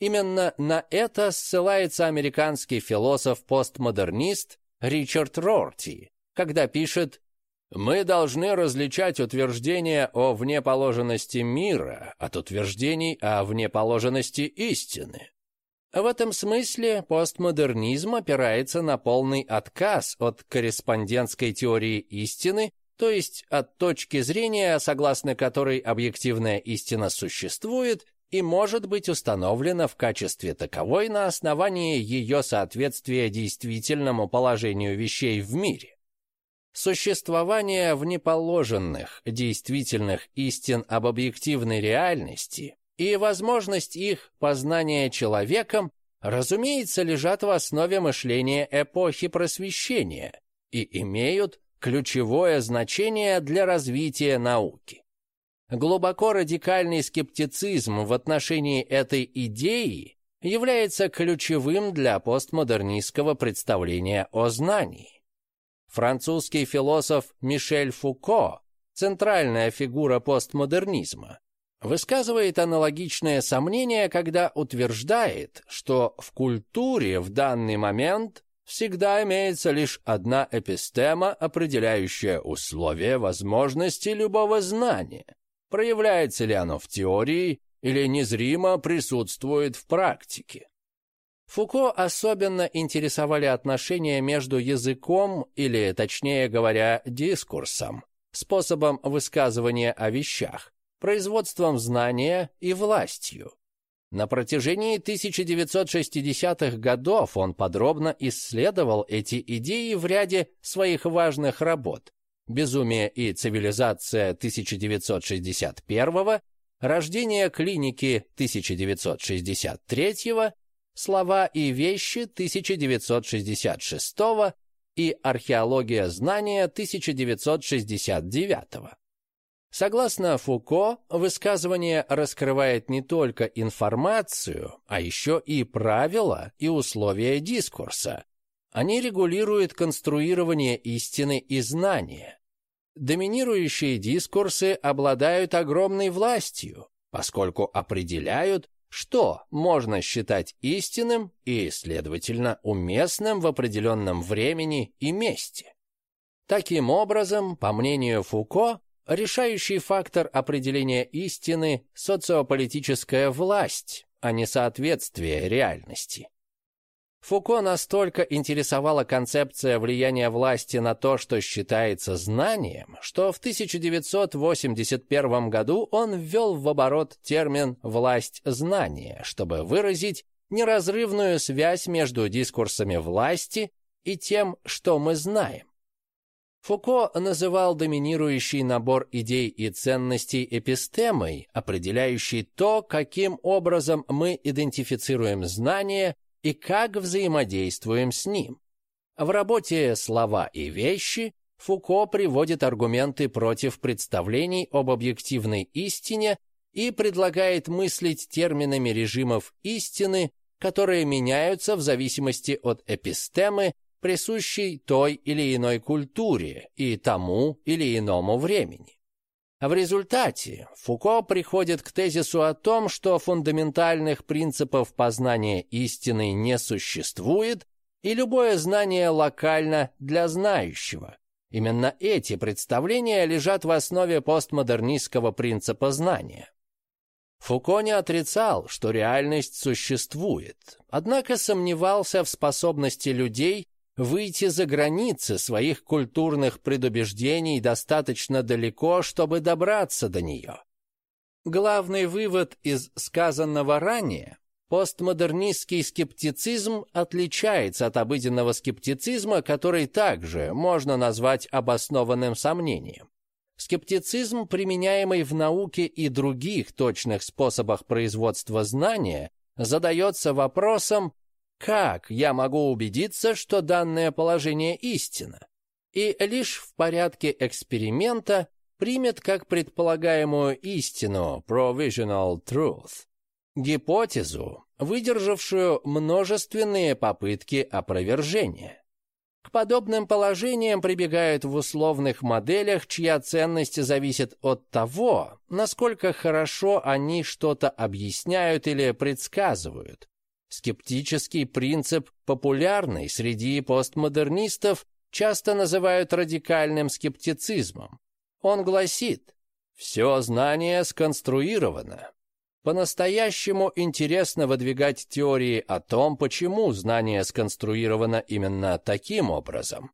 Именно на это ссылается американский философ-постмодернист Ричард Рорти, когда пишет «Мы должны различать утверждения о внеположенности мира от утверждений о внеположенности истины». В этом смысле постмодернизм опирается на полный отказ от корреспондентской теории истины, то есть от точки зрения, согласно которой объективная истина существует и может быть установлена в качестве таковой на основании ее соответствия действительному положению вещей в мире. Существование внеположенных, действительных истин об объективной реальности и возможность их познания человеком, разумеется, лежат в основе мышления эпохи просвещения и имеют ключевое значение для развития науки. Глубоко радикальный скептицизм в отношении этой идеи является ключевым для постмодернистского представления о знании. Французский философ Мишель Фуко, центральная фигура постмодернизма, высказывает аналогичное сомнение, когда утверждает, что в культуре в данный момент всегда имеется лишь одна эпистема, определяющая условия возможности любого знания. Проявляется ли оно в теории или незримо присутствует в практике? Фуко особенно интересовали отношения между языком, или, точнее говоря, дискурсом, способом высказывания о вещах, производством знания и властью. На протяжении 1960-х годов он подробно исследовал эти идеи в ряде своих важных работ. «Безумие и цивилизация» 1961 «Рождение клиники» 1963 «Слова и вещи» 1966 и «Археология знания» 1969 Согласно Фуко, высказывание раскрывает не только информацию, а еще и правила и условия дискурса. Они регулируют конструирование истины и знания. Доминирующие дискурсы обладают огромной властью, поскольку определяют, что можно считать истинным и, следовательно, уместным в определенном времени и месте. Таким образом, по мнению Фуко, Решающий фактор определения истины – социополитическая власть, а не соответствие реальности. Фуко настолько интересовала концепция влияния власти на то, что считается знанием, что в 1981 году он ввел в оборот термин «власть знания», чтобы выразить неразрывную связь между дискурсами власти и тем, что мы знаем. Фуко называл доминирующий набор идей и ценностей эпистемой, определяющей то, каким образом мы идентифицируем знание и как взаимодействуем с ним. В работе «Слова и вещи» Фуко приводит аргументы против представлений об объективной истине и предлагает мыслить терминами режимов истины, которые меняются в зависимости от эпистемы присущей той или иной культуре и тому или иному времени. В результате Фуко приходит к тезису о том, что фундаментальных принципов познания истины не существует, и любое знание локально для знающего. Именно эти представления лежат в основе постмодернистского принципа знания. Фуко не отрицал, что реальность существует, однако сомневался в способности людей выйти за границы своих культурных предубеждений достаточно далеко, чтобы добраться до нее. Главный вывод из сказанного ранее – постмодернистский скептицизм отличается от обыденного скептицизма, который также можно назвать обоснованным сомнением. Скептицизм, применяемый в науке и других точных способах производства знания, задается вопросом, как я могу убедиться, что данное положение истина? И лишь в порядке эксперимента примет как предполагаемую истину provisional truth, гипотезу, выдержавшую множественные попытки опровержения. К подобным положениям прибегают в условных моделях, чья ценность зависит от того, насколько хорошо они что-то объясняют или предсказывают, Скептический принцип, популярный среди постмодернистов, часто называют радикальным скептицизмом. Он гласит, все знание сконструировано. По-настоящему интересно выдвигать теории о том, почему знание сконструировано именно таким образом.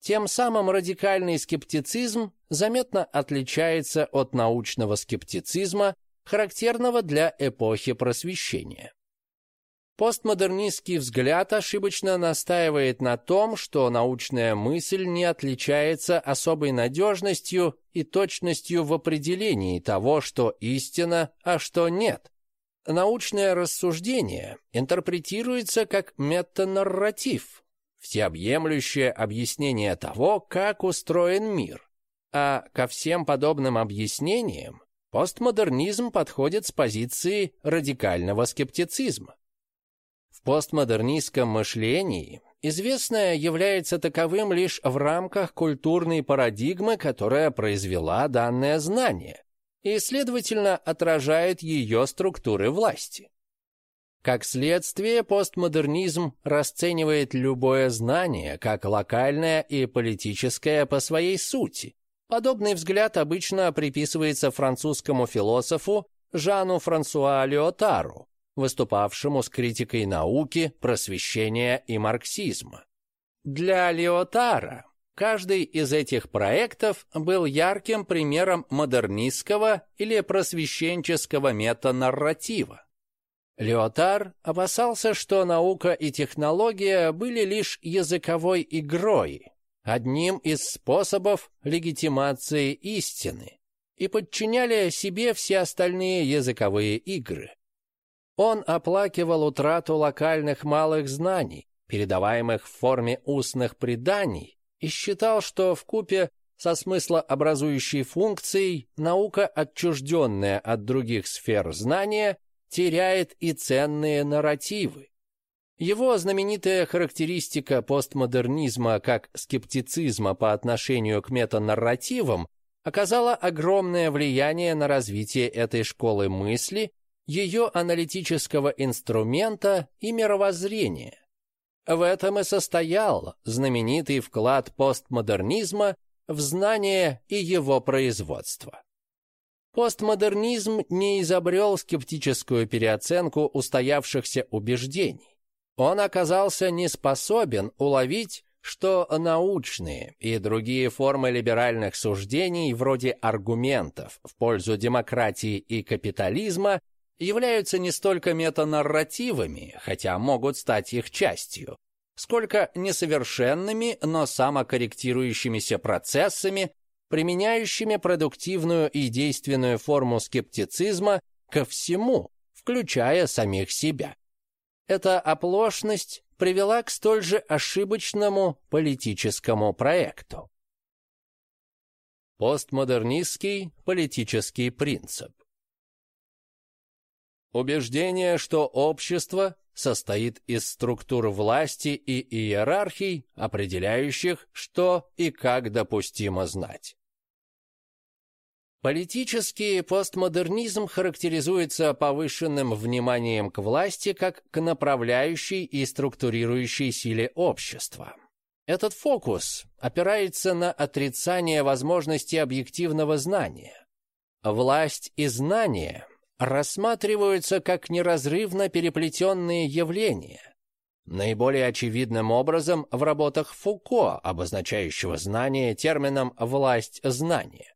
Тем самым радикальный скептицизм заметно отличается от научного скептицизма, характерного для эпохи просвещения. Постмодернистский взгляд ошибочно настаивает на том, что научная мысль не отличается особой надежностью и точностью в определении того, что истина, а что нет. Научное рассуждение интерпретируется как метанарратив, всеобъемлющее объяснение того, как устроен мир. А ко всем подобным объяснениям постмодернизм подходит с позиции радикального скептицизма. В постмодернистском мышлении известное является таковым лишь в рамках культурной парадигмы, которая произвела данное знание, и, следовательно, отражает ее структуры власти. Как следствие, постмодернизм расценивает любое знание как локальное и политическое по своей сути. Подобный взгляд обычно приписывается французскому философу Жану Франсуа Леотару, выступавшему с критикой науки, просвещения и марксизма. Для Леотара каждый из этих проектов был ярким примером модернистского или просвещенческого метанарратива. Леотар опасался, что наука и технология были лишь языковой игрой, одним из способов легитимации истины, и подчиняли себе все остальные языковые игры. Он оплакивал утрату локальных малых знаний, передаваемых в форме устных преданий, и считал, что в купе со смыслообразующей функцией наука, отчужденная от других сфер знания, теряет и ценные нарративы. Его знаменитая характеристика постмодернизма как скептицизма по отношению к метанарративам оказала огромное влияние на развитие этой школы мысли ее аналитического инструмента и мировоззрения. В этом и состоял знаменитый вклад постмодернизма в знание и его производство. Постмодернизм не изобрел скептическую переоценку устоявшихся убеждений. Он оказался не способен уловить, что научные и другие формы либеральных суждений вроде аргументов в пользу демократии и капитализма являются не столько метанарративами, хотя могут стать их частью, сколько несовершенными, но самокорректирующимися процессами, применяющими продуктивную и действенную форму скептицизма ко всему, включая самих себя. Эта оплошность привела к столь же ошибочному политическому проекту. Постмодернистский политический принцип Убеждение, что общество состоит из структур власти и иерархий, определяющих, что и как допустимо знать. Политический постмодернизм характеризуется повышенным вниманием к власти как к направляющей и структурирующей силе общества. Этот фокус опирается на отрицание возможности объективного знания. Власть и знание рассматриваются как неразрывно переплетенные явления. Наиболее очевидным образом в работах Фуко, обозначающего знание термином «власть знания».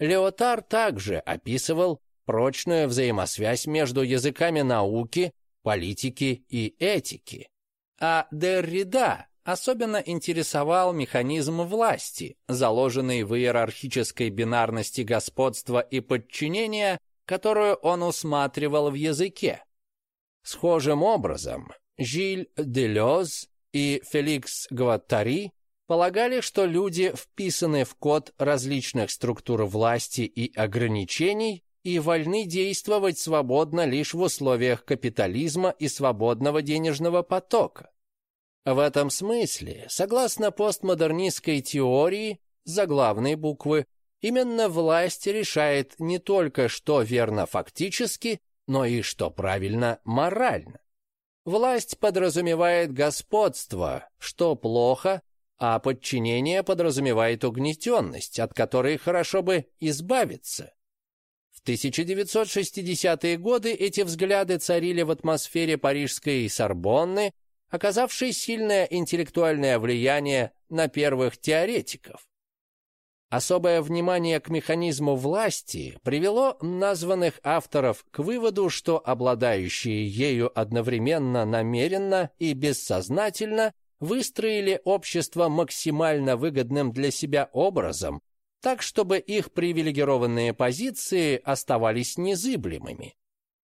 Леотар также описывал прочную взаимосвязь между языками науки, политики и этики. А Деррида особенно интересовал механизм власти, заложенный в иерархической бинарности господства и подчинения которую он усматривал в языке. Схожим образом, Жиль Делез и Феликс Гваттари полагали, что люди вписаны в код различных структур власти и ограничений и вольны действовать свободно лишь в условиях капитализма и свободного денежного потока. В этом смысле, согласно постмодернистской теории, заглавной буквы Именно власть решает не только, что верно фактически, но и что правильно морально. Власть подразумевает господство, что плохо, а подчинение подразумевает угнетенность, от которой хорошо бы избавиться. В 1960-е годы эти взгляды царили в атмосфере парижской Сорбонны, оказавшей сильное интеллектуальное влияние на первых теоретиков. Особое внимание к механизму власти привело названных авторов к выводу, что обладающие ею одновременно намеренно и бессознательно выстроили общество максимально выгодным для себя образом, так чтобы их привилегированные позиции оставались незыблемыми.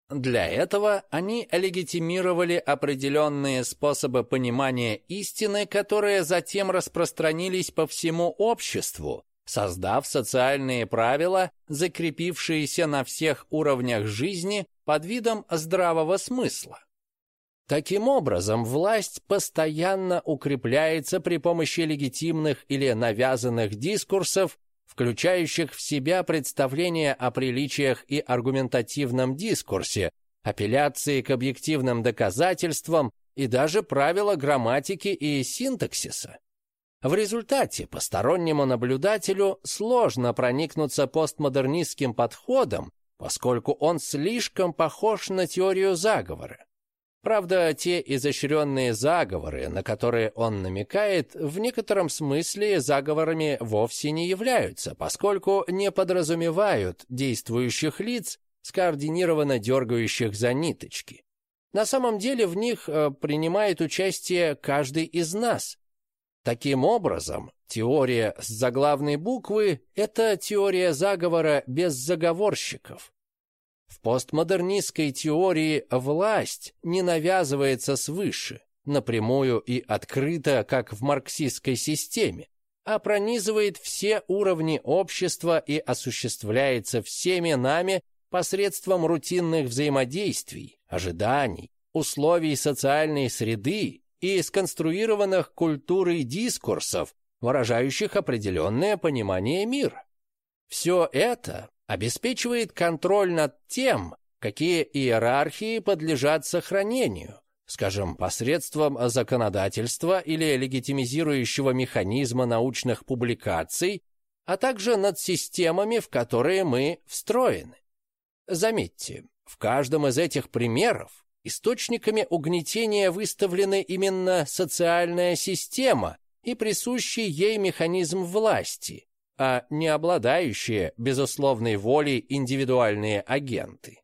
Для этого они легитимировали определенные способы понимания истины, которые затем распространились по всему обществу, создав социальные правила, закрепившиеся на всех уровнях жизни под видом здравого смысла. Таким образом, власть постоянно укрепляется при помощи легитимных или навязанных дискурсов, включающих в себя представления о приличиях и аргументативном дискурсе, апелляции к объективным доказательствам и даже правила грамматики и синтаксиса. В результате постороннему наблюдателю сложно проникнуться постмодернистским подходом, поскольку он слишком похож на теорию заговора. Правда, те изощренные заговоры, на которые он намекает, в некотором смысле заговорами вовсе не являются, поскольку не подразумевают действующих лиц, скоординированно дергающих за ниточки. На самом деле в них э, принимает участие каждый из нас, Таким образом, теория с заглавной буквы – это теория заговора без заговорщиков. В постмодернистской теории власть не навязывается свыше, напрямую и открыто, как в марксистской системе, а пронизывает все уровни общества и осуществляется всеми нами посредством рутинных взаимодействий, ожиданий, условий социальной среды и сконструированных культурой дискурсов, выражающих определенное понимание мира. Все это обеспечивает контроль над тем, какие иерархии подлежат сохранению, скажем, посредством законодательства или легитимизирующего механизма научных публикаций, а также над системами, в которые мы встроены. Заметьте, в каждом из этих примеров Источниками угнетения выставлены именно социальная система и присущий ей механизм власти, а не обладающие безусловной волей индивидуальные агенты.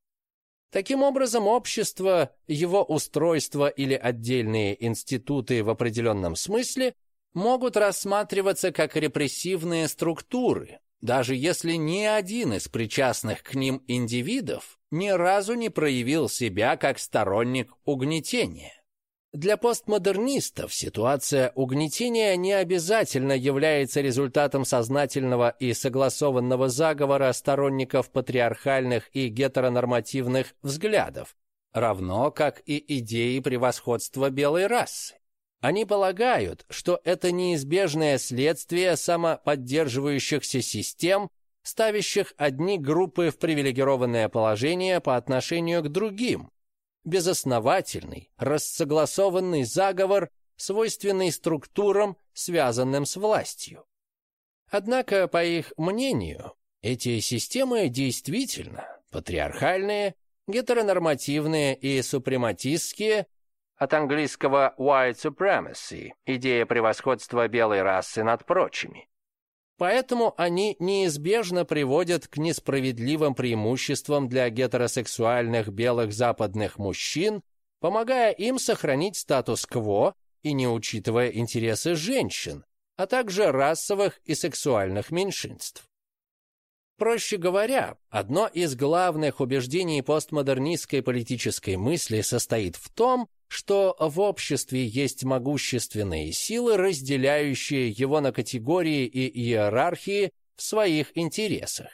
Таким образом, общество, его устройство или отдельные институты в определенном смысле могут рассматриваться как репрессивные структуры, даже если ни один из причастных к ним индивидов ни разу не проявил себя как сторонник угнетения. Для постмодернистов ситуация угнетения не обязательно является результатом сознательного и согласованного заговора сторонников патриархальных и гетеронормативных взглядов, равно как и идеи превосходства белой расы. Они полагают, что это неизбежное следствие самоподдерживающихся систем, ставящих одни группы в привилегированное положение по отношению к другим, безосновательный, рассогласованный заговор, свойственный структурам, связанным с властью. Однако, по их мнению, эти системы действительно патриархальные, гетеронормативные и супрематистские от английского white supremacy, идея превосходства белой расы над прочими. Поэтому они неизбежно приводят к несправедливым преимуществам для гетеросексуальных белых западных мужчин, помогая им сохранить статус-кво и не учитывая интересы женщин, а также расовых и сексуальных меньшинств. Проще говоря, одно из главных убеждений постмодернистской политической мысли состоит в том, что в обществе есть могущественные силы, разделяющие его на категории и иерархии в своих интересах.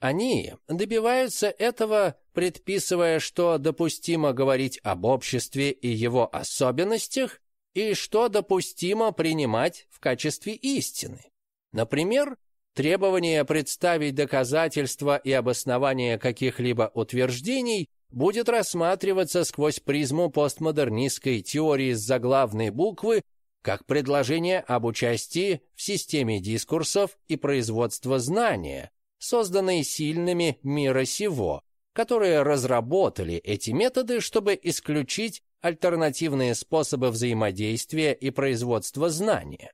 Они добиваются этого, предписывая, что допустимо говорить об обществе и его особенностях, и что допустимо принимать в качестве истины. Например, требование представить доказательства и обоснование каких-либо утверждений будет рассматриваться сквозь призму постмодернистской теории с заглавной буквы как предложение об участии в системе дискурсов и производства знания, созданной сильными мира сего, которые разработали эти методы, чтобы исключить альтернативные способы взаимодействия и производства знания.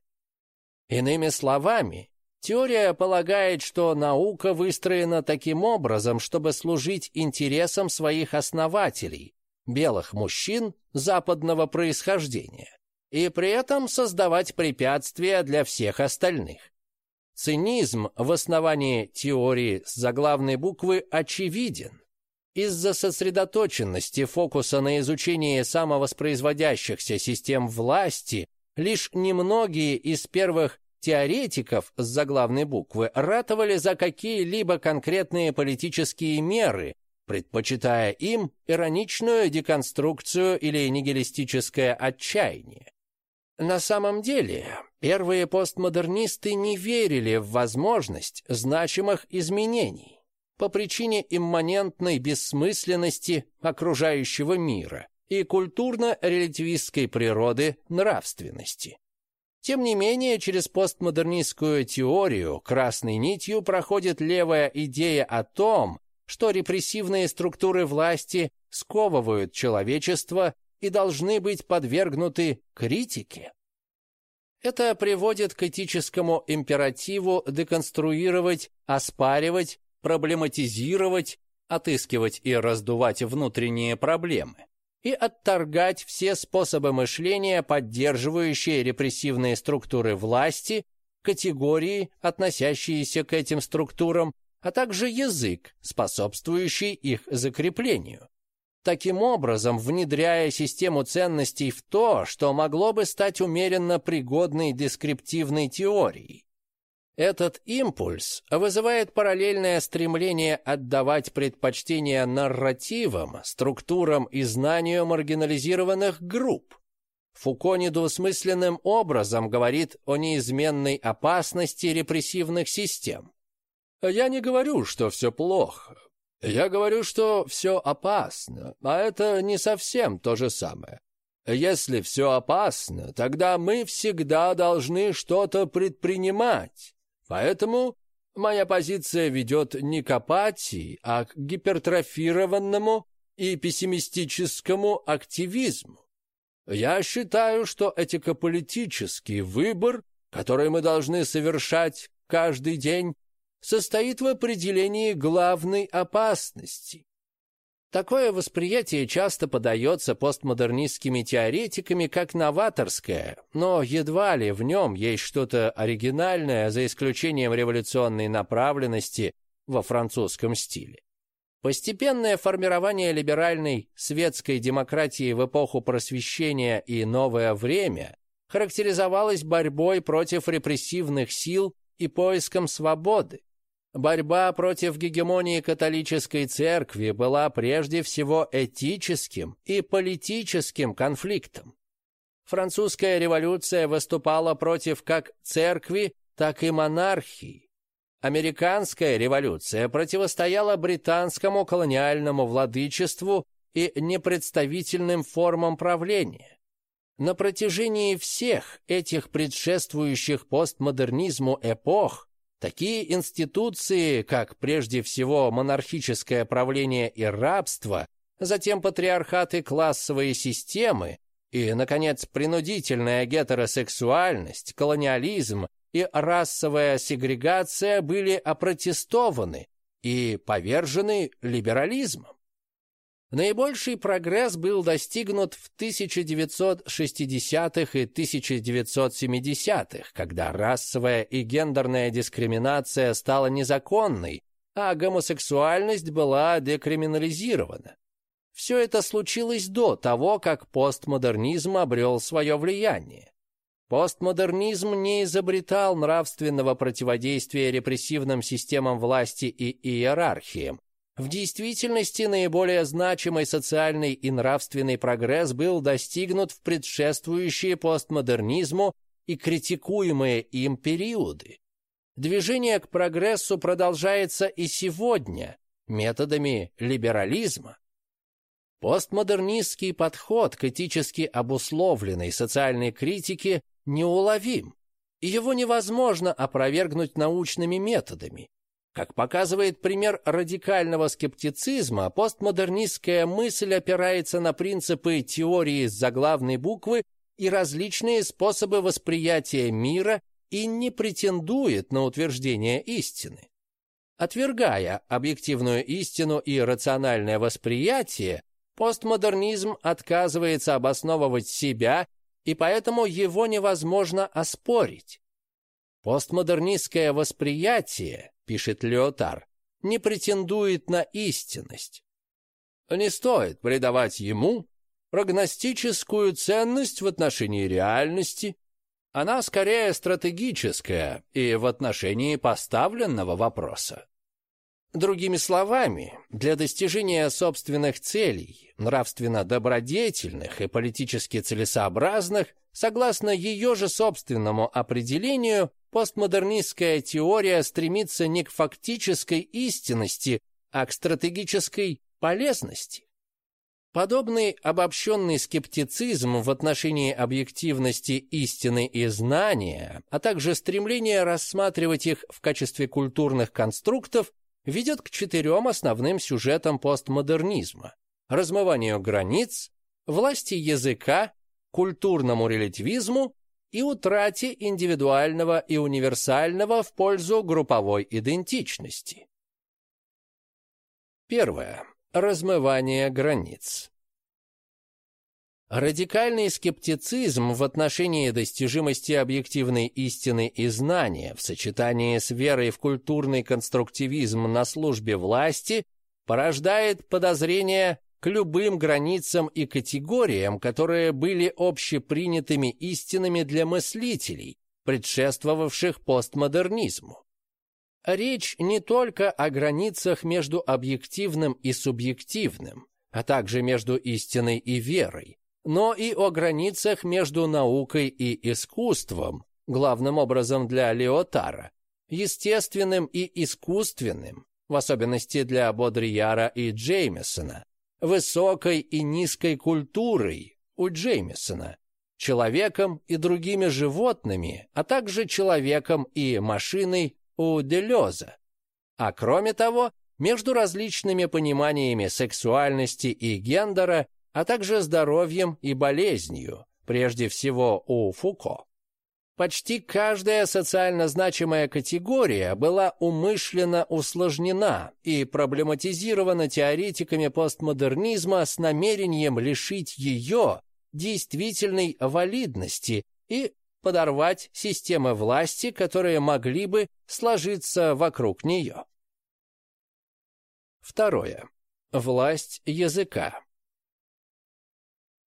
Иными словами, Теория полагает, что наука выстроена таким образом, чтобы служить интересам своих основателей, белых мужчин западного происхождения, и при этом создавать препятствия для всех остальных. Цинизм в основании теории с заглавной буквы очевиден. Из-за сосредоточенности фокуса на изучении самовоспроизводящихся систем власти лишь немногие из первых теоретиков с заглавной буквы ратовали за какие-либо конкретные политические меры, предпочитая им ироничную деконструкцию или нигилистическое отчаяние. На самом деле, первые постмодернисты не верили в возможность значимых изменений по причине имманентной бессмысленности окружающего мира и культурно-релятивистской природы нравственности. Тем не менее, через постмодернистскую теорию красной нитью проходит левая идея о том, что репрессивные структуры власти сковывают человечество и должны быть подвергнуты критике. Это приводит к этическому императиву деконструировать, оспаривать, проблематизировать, отыскивать и раздувать внутренние проблемы и отторгать все способы мышления, поддерживающие репрессивные структуры власти, категории, относящиеся к этим структурам, а также язык, способствующий их закреплению. Таким образом, внедряя систему ценностей в то, что могло бы стать умеренно пригодной дескриптивной теорией. Этот импульс вызывает параллельное стремление отдавать предпочтение нарративам, структурам и знанию маргинализированных групп. Фуко недвусмысленным образом говорит о неизменной опасности репрессивных систем. «Я не говорю, что все плохо. Я говорю, что все опасно, а это не совсем то же самое. Если все опасно, тогда мы всегда должны что-то предпринимать». Поэтому моя позиция ведет не к апатии, а к гипертрофированному и пессимистическому активизму. Я считаю, что этико-политический выбор, который мы должны совершать каждый день, состоит в определении главной опасности. Такое восприятие часто подается постмодернистскими теоретиками как новаторское, но едва ли в нем есть что-то оригинальное, за исключением революционной направленности во французском стиле. Постепенное формирование либеральной светской демократии в эпоху просвещения и новое время характеризовалось борьбой против репрессивных сил и поиском свободы. Борьба против гегемонии католической церкви была прежде всего этическим и политическим конфликтом. Французская революция выступала против как церкви, так и монархии. Американская революция противостояла британскому колониальному владычеству и непредставительным формам правления. На протяжении всех этих предшествующих постмодернизму эпох Такие институции, как прежде всего монархическое правление и рабство, затем патриархат и классовые системы, и, наконец, принудительная гетеросексуальность, колониализм и расовая сегрегация были опротестованы и повержены либерализмом. Наибольший прогресс был достигнут в 1960-х и 1970-х, когда расовая и гендерная дискриминация стала незаконной, а гомосексуальность была декриминализирована. Все это случилось до того, как постмодернизм обрел свое влияние. Постмодернизм не изобретал нравственного противодействия репрессивным системам власти и иерархиям, в действительности наиболее значимый социальный и нравственный прогресс был достигнут в предшествующие постмодернизму и критикуемые им периоды. Движение к прогрессу продолжается и сегодня методами либерализма. Постмодернистский подход к этически обусловленной социальной критике неуловим, его невозможно опровергнуть научными методами. Как показывает пример радикального скептицизма, постмодернистская мысль опирается на принципы теории заглавной буквы и различные способы восприятия мира и не претендует на утверждение истины. Отвергая объективную истину и рациональное восприятие, постмодернизм отказывается обосновывать себя, и поэтому его невозможно оспорить. Постмодернистское восприятие, пишет Леотар, не претендует на истинность. Не стоит придавать ему прогностическую ценность в отношении реальности, она скорее стратегическая и в отношении поставленного вопроса. Другими словами, для достижения собственных целей, нравственно добродетельных и политически целесообразных, согласно ее же собственному определению, постмодернистская теория стремится не к фактической истинности, а к стратегической полезности. Подобный обобщенный скептицизм в отношении объективности истины и знания, а также стремление рассматривать их в качестве культурных конструктов, ведет к четырем основным сюжетам постмодернизма – размыванию границ, власти языка, культурному релятивизму и утрате индивидуального и универсального в пользу групповой идентичности. Первое. Размывание границ. Радикальный скептицизм в отношении достижимости объективной истины и знания в сочетании с верой в культурный конструктивизм на службе власти порождает подозрения к любым границам и категориям, которые были общепринятыми истинами для мыслителей, предшествовавших постмодернизму. Речь не только о границах между объективным и субъективным, а также между истиной и верой, но и о границах между наукой и искусством, главным образом для Леотара, естественным и искусственным, в особенности для Бодрияра и Джеймисона, высокой и низкой культурой у Джеймисона, человеком и другими животными, а также человеком и машиной у Делеза. А кроме того, между различными пониманиями сексуальности и гендера, а также здоровьем и болезнью, прежде всего у Фуко. Почти каждая социально значимая категория была умышленно усложнена и проблематизирована теоретиками постмодернизма с намерением лишить ее действительной валидности и подорвать системы власти, которые могли бы сложиться вокруг нее. Второе. Власть языка.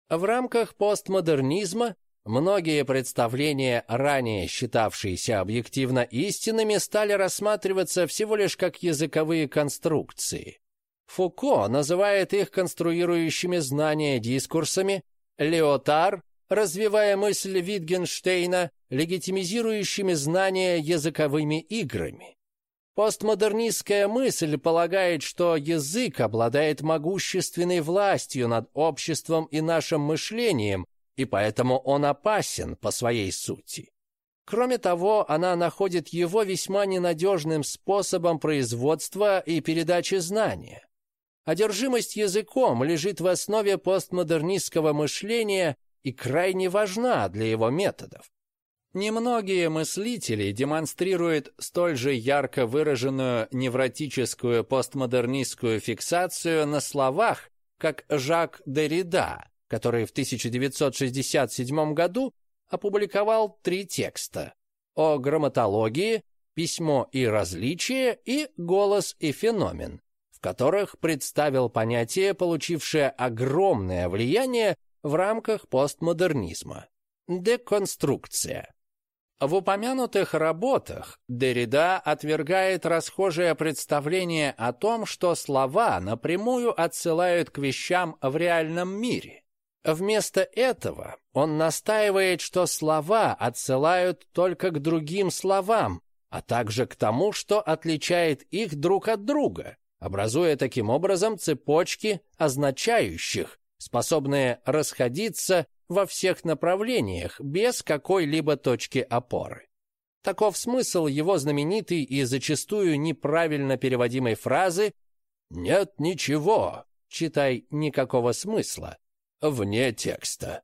В рамках постмодернизма многие представления, ранее считавшиеся объективно истинными, стали рассматриваться всего лишь как языковые конструкции. Фуко называет их конструирующими знания дискурсами, Леотар развивая мысль Витгенштейна, легитимизирующими знания языковыми играми. Постмодернистская мысль полагает, что язык обладает могущественной властью над обществом и нашим мышлением, и поэтому он опасен по своей сути. Кроме того, она находит его весьма ненадежным способом производства и передачи знания. Одержимость языком лежит в основе постмодернистского мышления и крайне важна для его методов. Немногие мыслители демонстрируют столь же ярко выраженную невротическую постмодернистскую фиксацию на словах, как Жак Деррида, который в 1967 году опубликовал три текста о грамматологии, письмо и различие и голос и феномен, в которых представил понятие, получившее огромное влияние в рамках постмодернизма – деконструкция. В упомянутых работах Деррида отвергает расхожее представление о том, что слова напрямую отсылают к вещам в реальном мире. Вместо этого он настаивает, что слова отсылают только к другим словам, а также к тому, что отличает их друг от друга, образуя таким образом цепочки означающих, способные расходиться во всех направлениях без какой-либо точки опоры. Таков смысл его знаменитой и зачастую неправильно переводимой фразы «нет ничего, читай никакого смысла» вне текста.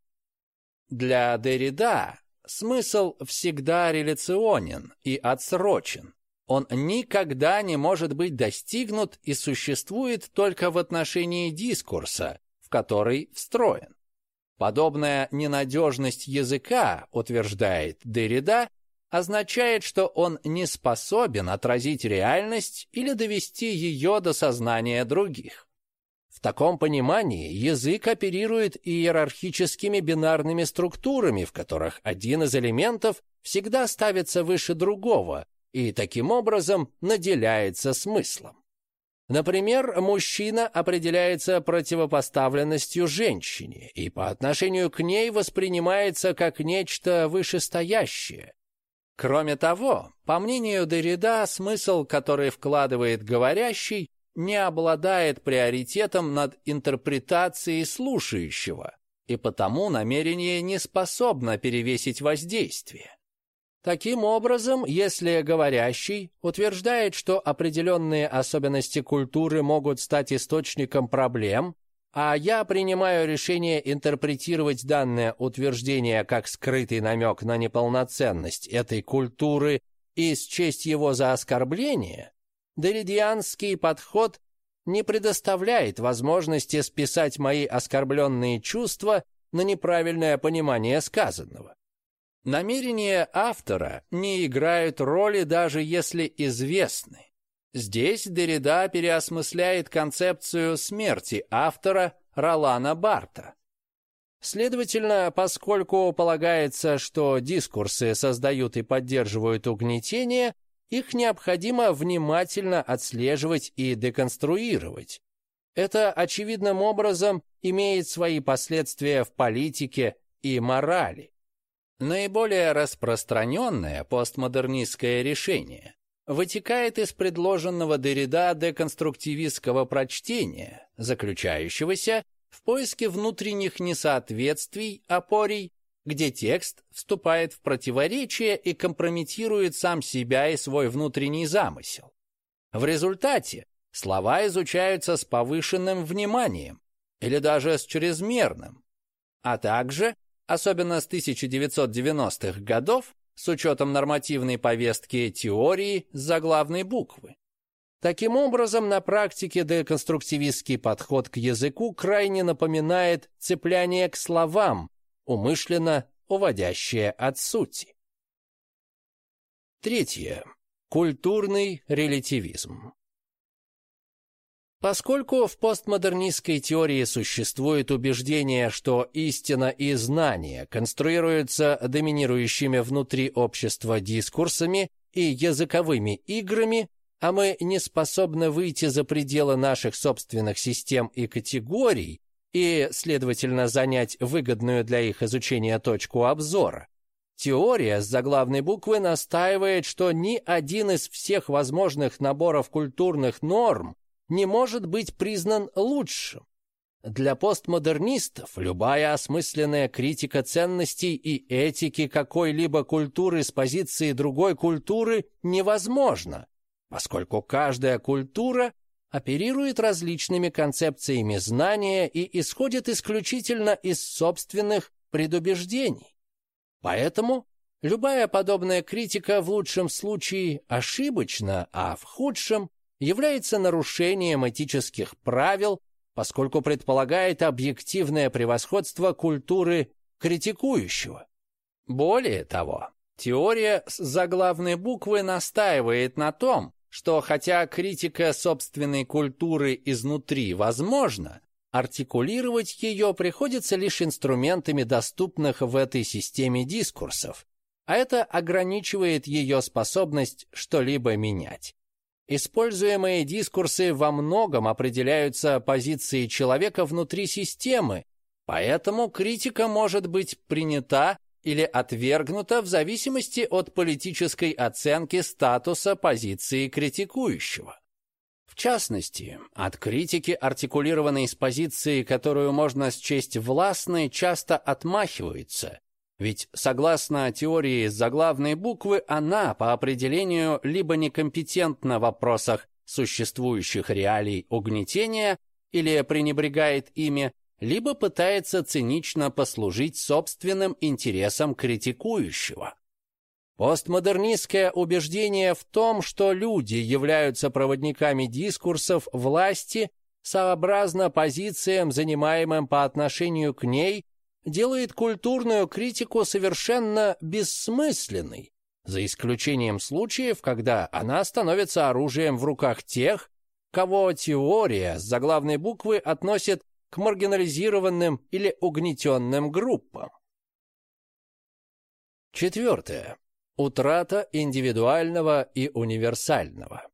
Для Деррида смысл всегда реляционен и отсрочен. Он никогда не может быть достигнут и существует только в отношении дискурса, в который встроен. Подобная ненадежность языка, утверждает Деррида, означает, что он не способен отразить реальность или довести ее до сознания других. В таком понимании язык оперирует иерархическими бинарными структурами, в которых один из элементов всегда ставится выше другого и таким образом наделяется смыслом. Например, мужчина определяется противопоставленностью женщине и по отношению к ней воспринимается как нечто вышестоящее. Кроме того, по мнению Деррида, смысл, который вкладывает говорящий, не обладает приоритетом над интерпретацией слушающего, и потому намерение не способно перевесить воздействие. Таким образом, если говорящий утверждает, что определенные особенности культуры могут стать источником проблем, а я принимаю решение интерпретировать данное утверждение как скрытый намек на неполноценность этой культуры и счесть его за оскорбление, деридианский подход не предоставляет возможности списать мои оскорбленные чувства на неправильное понимание сказанного. Намерения автора не играют роли, даже если известны. Здесь Деррида переосмысляет концепцию смерти автора Ролана Барта. Следовательно, поскольку полагается, что дискурсы создают и поддерживают угнетение, их необходимо внимательно отслеживать и деконструировать. Это очевидным образом имеет свои последствия в политике и морали. Наиболее распространенное постмодернистское решение вытекает из предложенного Деррида деконструктивистского прочтения, заключающегося в поиске внутренних несоответствий, опорий, где текст вступает в противоречие и компрометирует сам себя и свой внутренний замысел. В результате слова изучаются с повышенным вниманием или даже с чрезмерным, а также, особенно с 1990-х годов, с учетом нормативной повестки теории заглавной буквы. Таким образом, на практике деконструктивистский подход к языку крайне напоминает цепляние к словам, умышленно уводящее от сути. Третье. Культурный релятивизм. Поскольку в постмодернистской теории существует убеждение, что истина и знание конструируются доминирующими внутри общества дискурсами и языковыми играми, а мы не способны выйти за пределы наших собственных систем и категорий и, следовательно, занять выгодную для их изучения точку обзора, Теория с заглавной буквы настаивает, что ни один из всех возможных наборов культурных норм не может быть признан лучшим. Для постмодернистов любая осмысленная критика ценностей и этики какой-либо культуры с позиции другой культуры невозможна, поскольку каждая культура оперирует различными концепциями знания и исходит исключительно из собственных предубеждений. Поэтому любая подобная критика в лучшем случае ошибочна, а в худшем является нарушением этических правил, поскольку предполагает объективное превосходство культуры критикующего. Более того, теория с заглавной буквы настаивает на том, что хотя критика собственной культуры изнутри возможна, артикулировать ее приходится лишь инструментами доступных в этой системе дискурсов, а это ограничивает ее способность что-либо менять. Используемые дискурсы во многом определяются позицией человека внутри системы, поэтому критика может быть принята или отвергнута в зависимости от политической оценки статуса позиции критикующего. В частности, от критики, артикулированной с позиции, которую можно счесть властной, часто отмахиваются, ведь, согласно теории заглавной буквы, она, по определению, либо некомпетентна в вопросах существующих реалий угнетения или пренебрегает ими, либо пытается цинично послужить собственным интересам критикующего. Постмодернистское убеждение в том, что люди являются проводниками дискурсов власти, сообразно позициям, занимаемым по отношению к ней, делает культурную критику совершенно бессмысленной, за исключением случаев, когда она становится оружием в руках тех, кого теория с заглавной буквы относит к маргинализированным или угнетенным группам. Четвертое. Утрата индивидуального и универсального.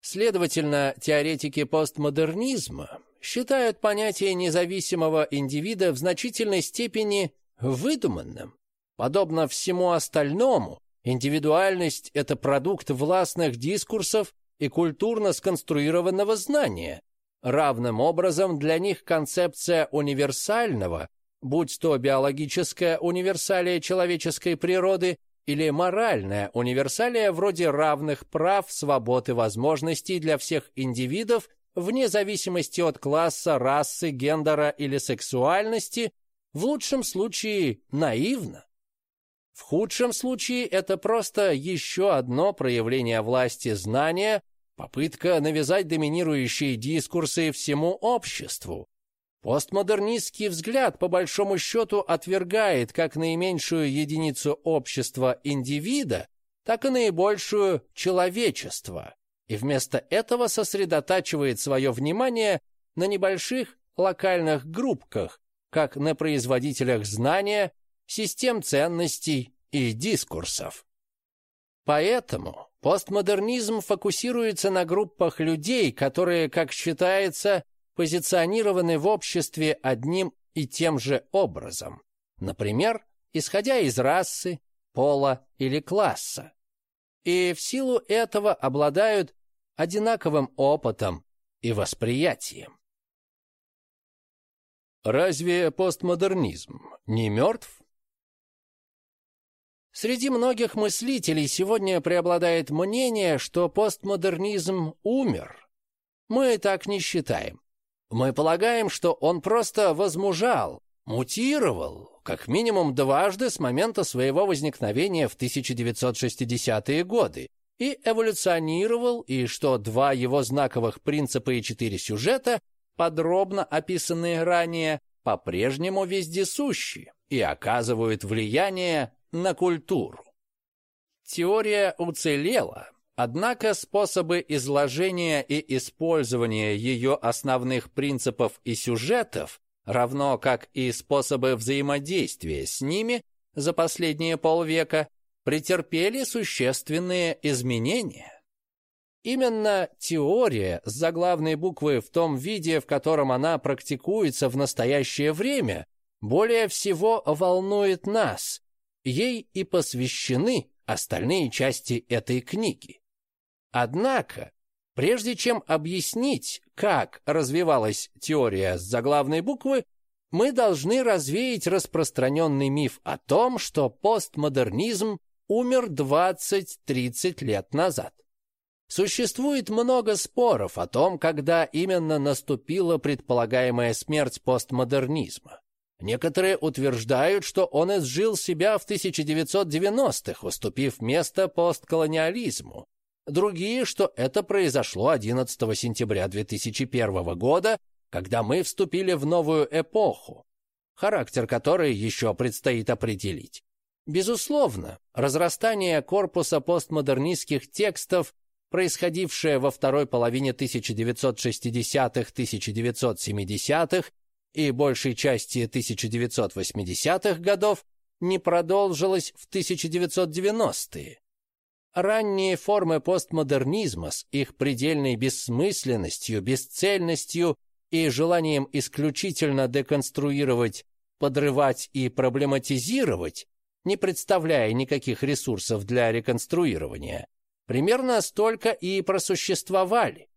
Следовательно, теоретики постмодернизма считают понятие независимого индивида в значительной степени выдуманным. Подобно всему остальному, индивидуальность – это продукт властных дискурсов и культурно сконструированного знания. Равным образом для них концепция универсального будь то биологическая универсалия человеческой природы или моральная универсалия вроде равных прав, свобод и возможностей для всех индивидов вне зависимости от класса, расы, гендера или сексуальности, в лучшем случае наивно. В худшем случае это просто еще одно проявление власти знания, попытка навязать доминирующие дискурсы всему обществу, Постмодернистский взгляд, по большому счету, отвергает как наименьшую единицу общества индивида, так и наибольшую человечество, и вместо этого сосредотачивает свое внимание на небольших локальных группках, как на производителях знания, систем ценностей и дискурсов. Поэтому постмодернизм фокусируется на группах людей, которые, как считается, позиционированы в обществе одним и тем же образом, например, исходя из расы, пола или класса, и в силу этого обладают одинаковым опытом и восприятием. Разве постмодернизм не мертв? Среди многих мыслителей сегодня преобладает мнение, что постмодернизм умер. Мы так не считаем. Мы полагаем, что он просто возмужал, мутировал, как минимум дважды с момента своего возникновения в 1960-е годы, и эволюционировал, и что два его знаковых принципа и четыре сюжета, подробно описанные ранее, по-прежнему вездесущи и оказывают влияние на культуру. Теория уцелела, Однако способы изложения и использования ее основных принципов и сюжетов, равно как и способы взаимодействия с ними за последние полвека, претерпели существенные изменения. Именно теория с заглавной буквы в том виде, в котором она практикуется в настоящее время, более всего волнует нас. Ей и посвящены остальные части этой книги. Однако, прежде чем объяснить, как развивалась теория с заглавной буквы, мы должны развеять распространенный миф о том, что постмодернизм умер 20-30 лет назад. Существует много споров о том, когда именно наступила предполагаемая смерть постмодернизма. Некоторые утверждают, что он изжил себя в 1990-х, уступив место постколониализму. Другие, что это произошло 11 сентября 2001 года, когда мы вступили в новую эпоху, характер которой еще предстоит определить. Безусловно, разрастание корпуса постмодернистских текстов, происходившее во второй половине 1960-1970-х и большей части 1980-х годов, не продолжилось в 1990-е. Ранние формы постмодернизма с их предельной бессмысленностью, бесцельностью и желанием исключительно деконструировать, подрывать и проблематизировать, не представляя никаких ресурсов для реконструирования, примерно столько и просуществовали.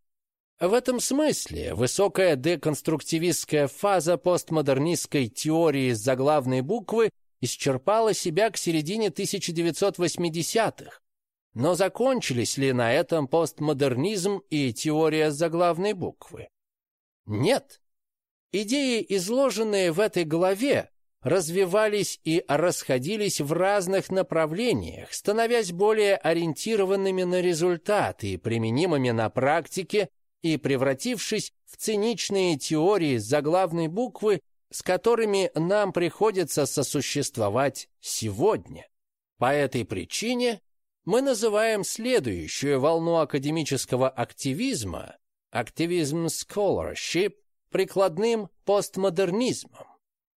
В этом смысле высокая деконструктивистская фаза постмодернистской теории с заглавной буквы исчерпала себя к середине 1980-х. Но закончились ли на этом постмодернизм и теория с заглавной буквы? Нет. Идеи, изложенные в этой главе, развивались и расходились в разных направлениях, становясь более ориентированными на результаты и применимыми на практике и превратившись в циничные теории заглавной буквы, с которыми нам приходится сосуществовать сегодня. По этой причине мы называем следующую волну академического активизма активизм scholarship прикладным постмодернизмом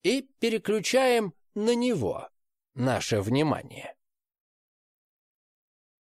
и переключаем на него наше внимание.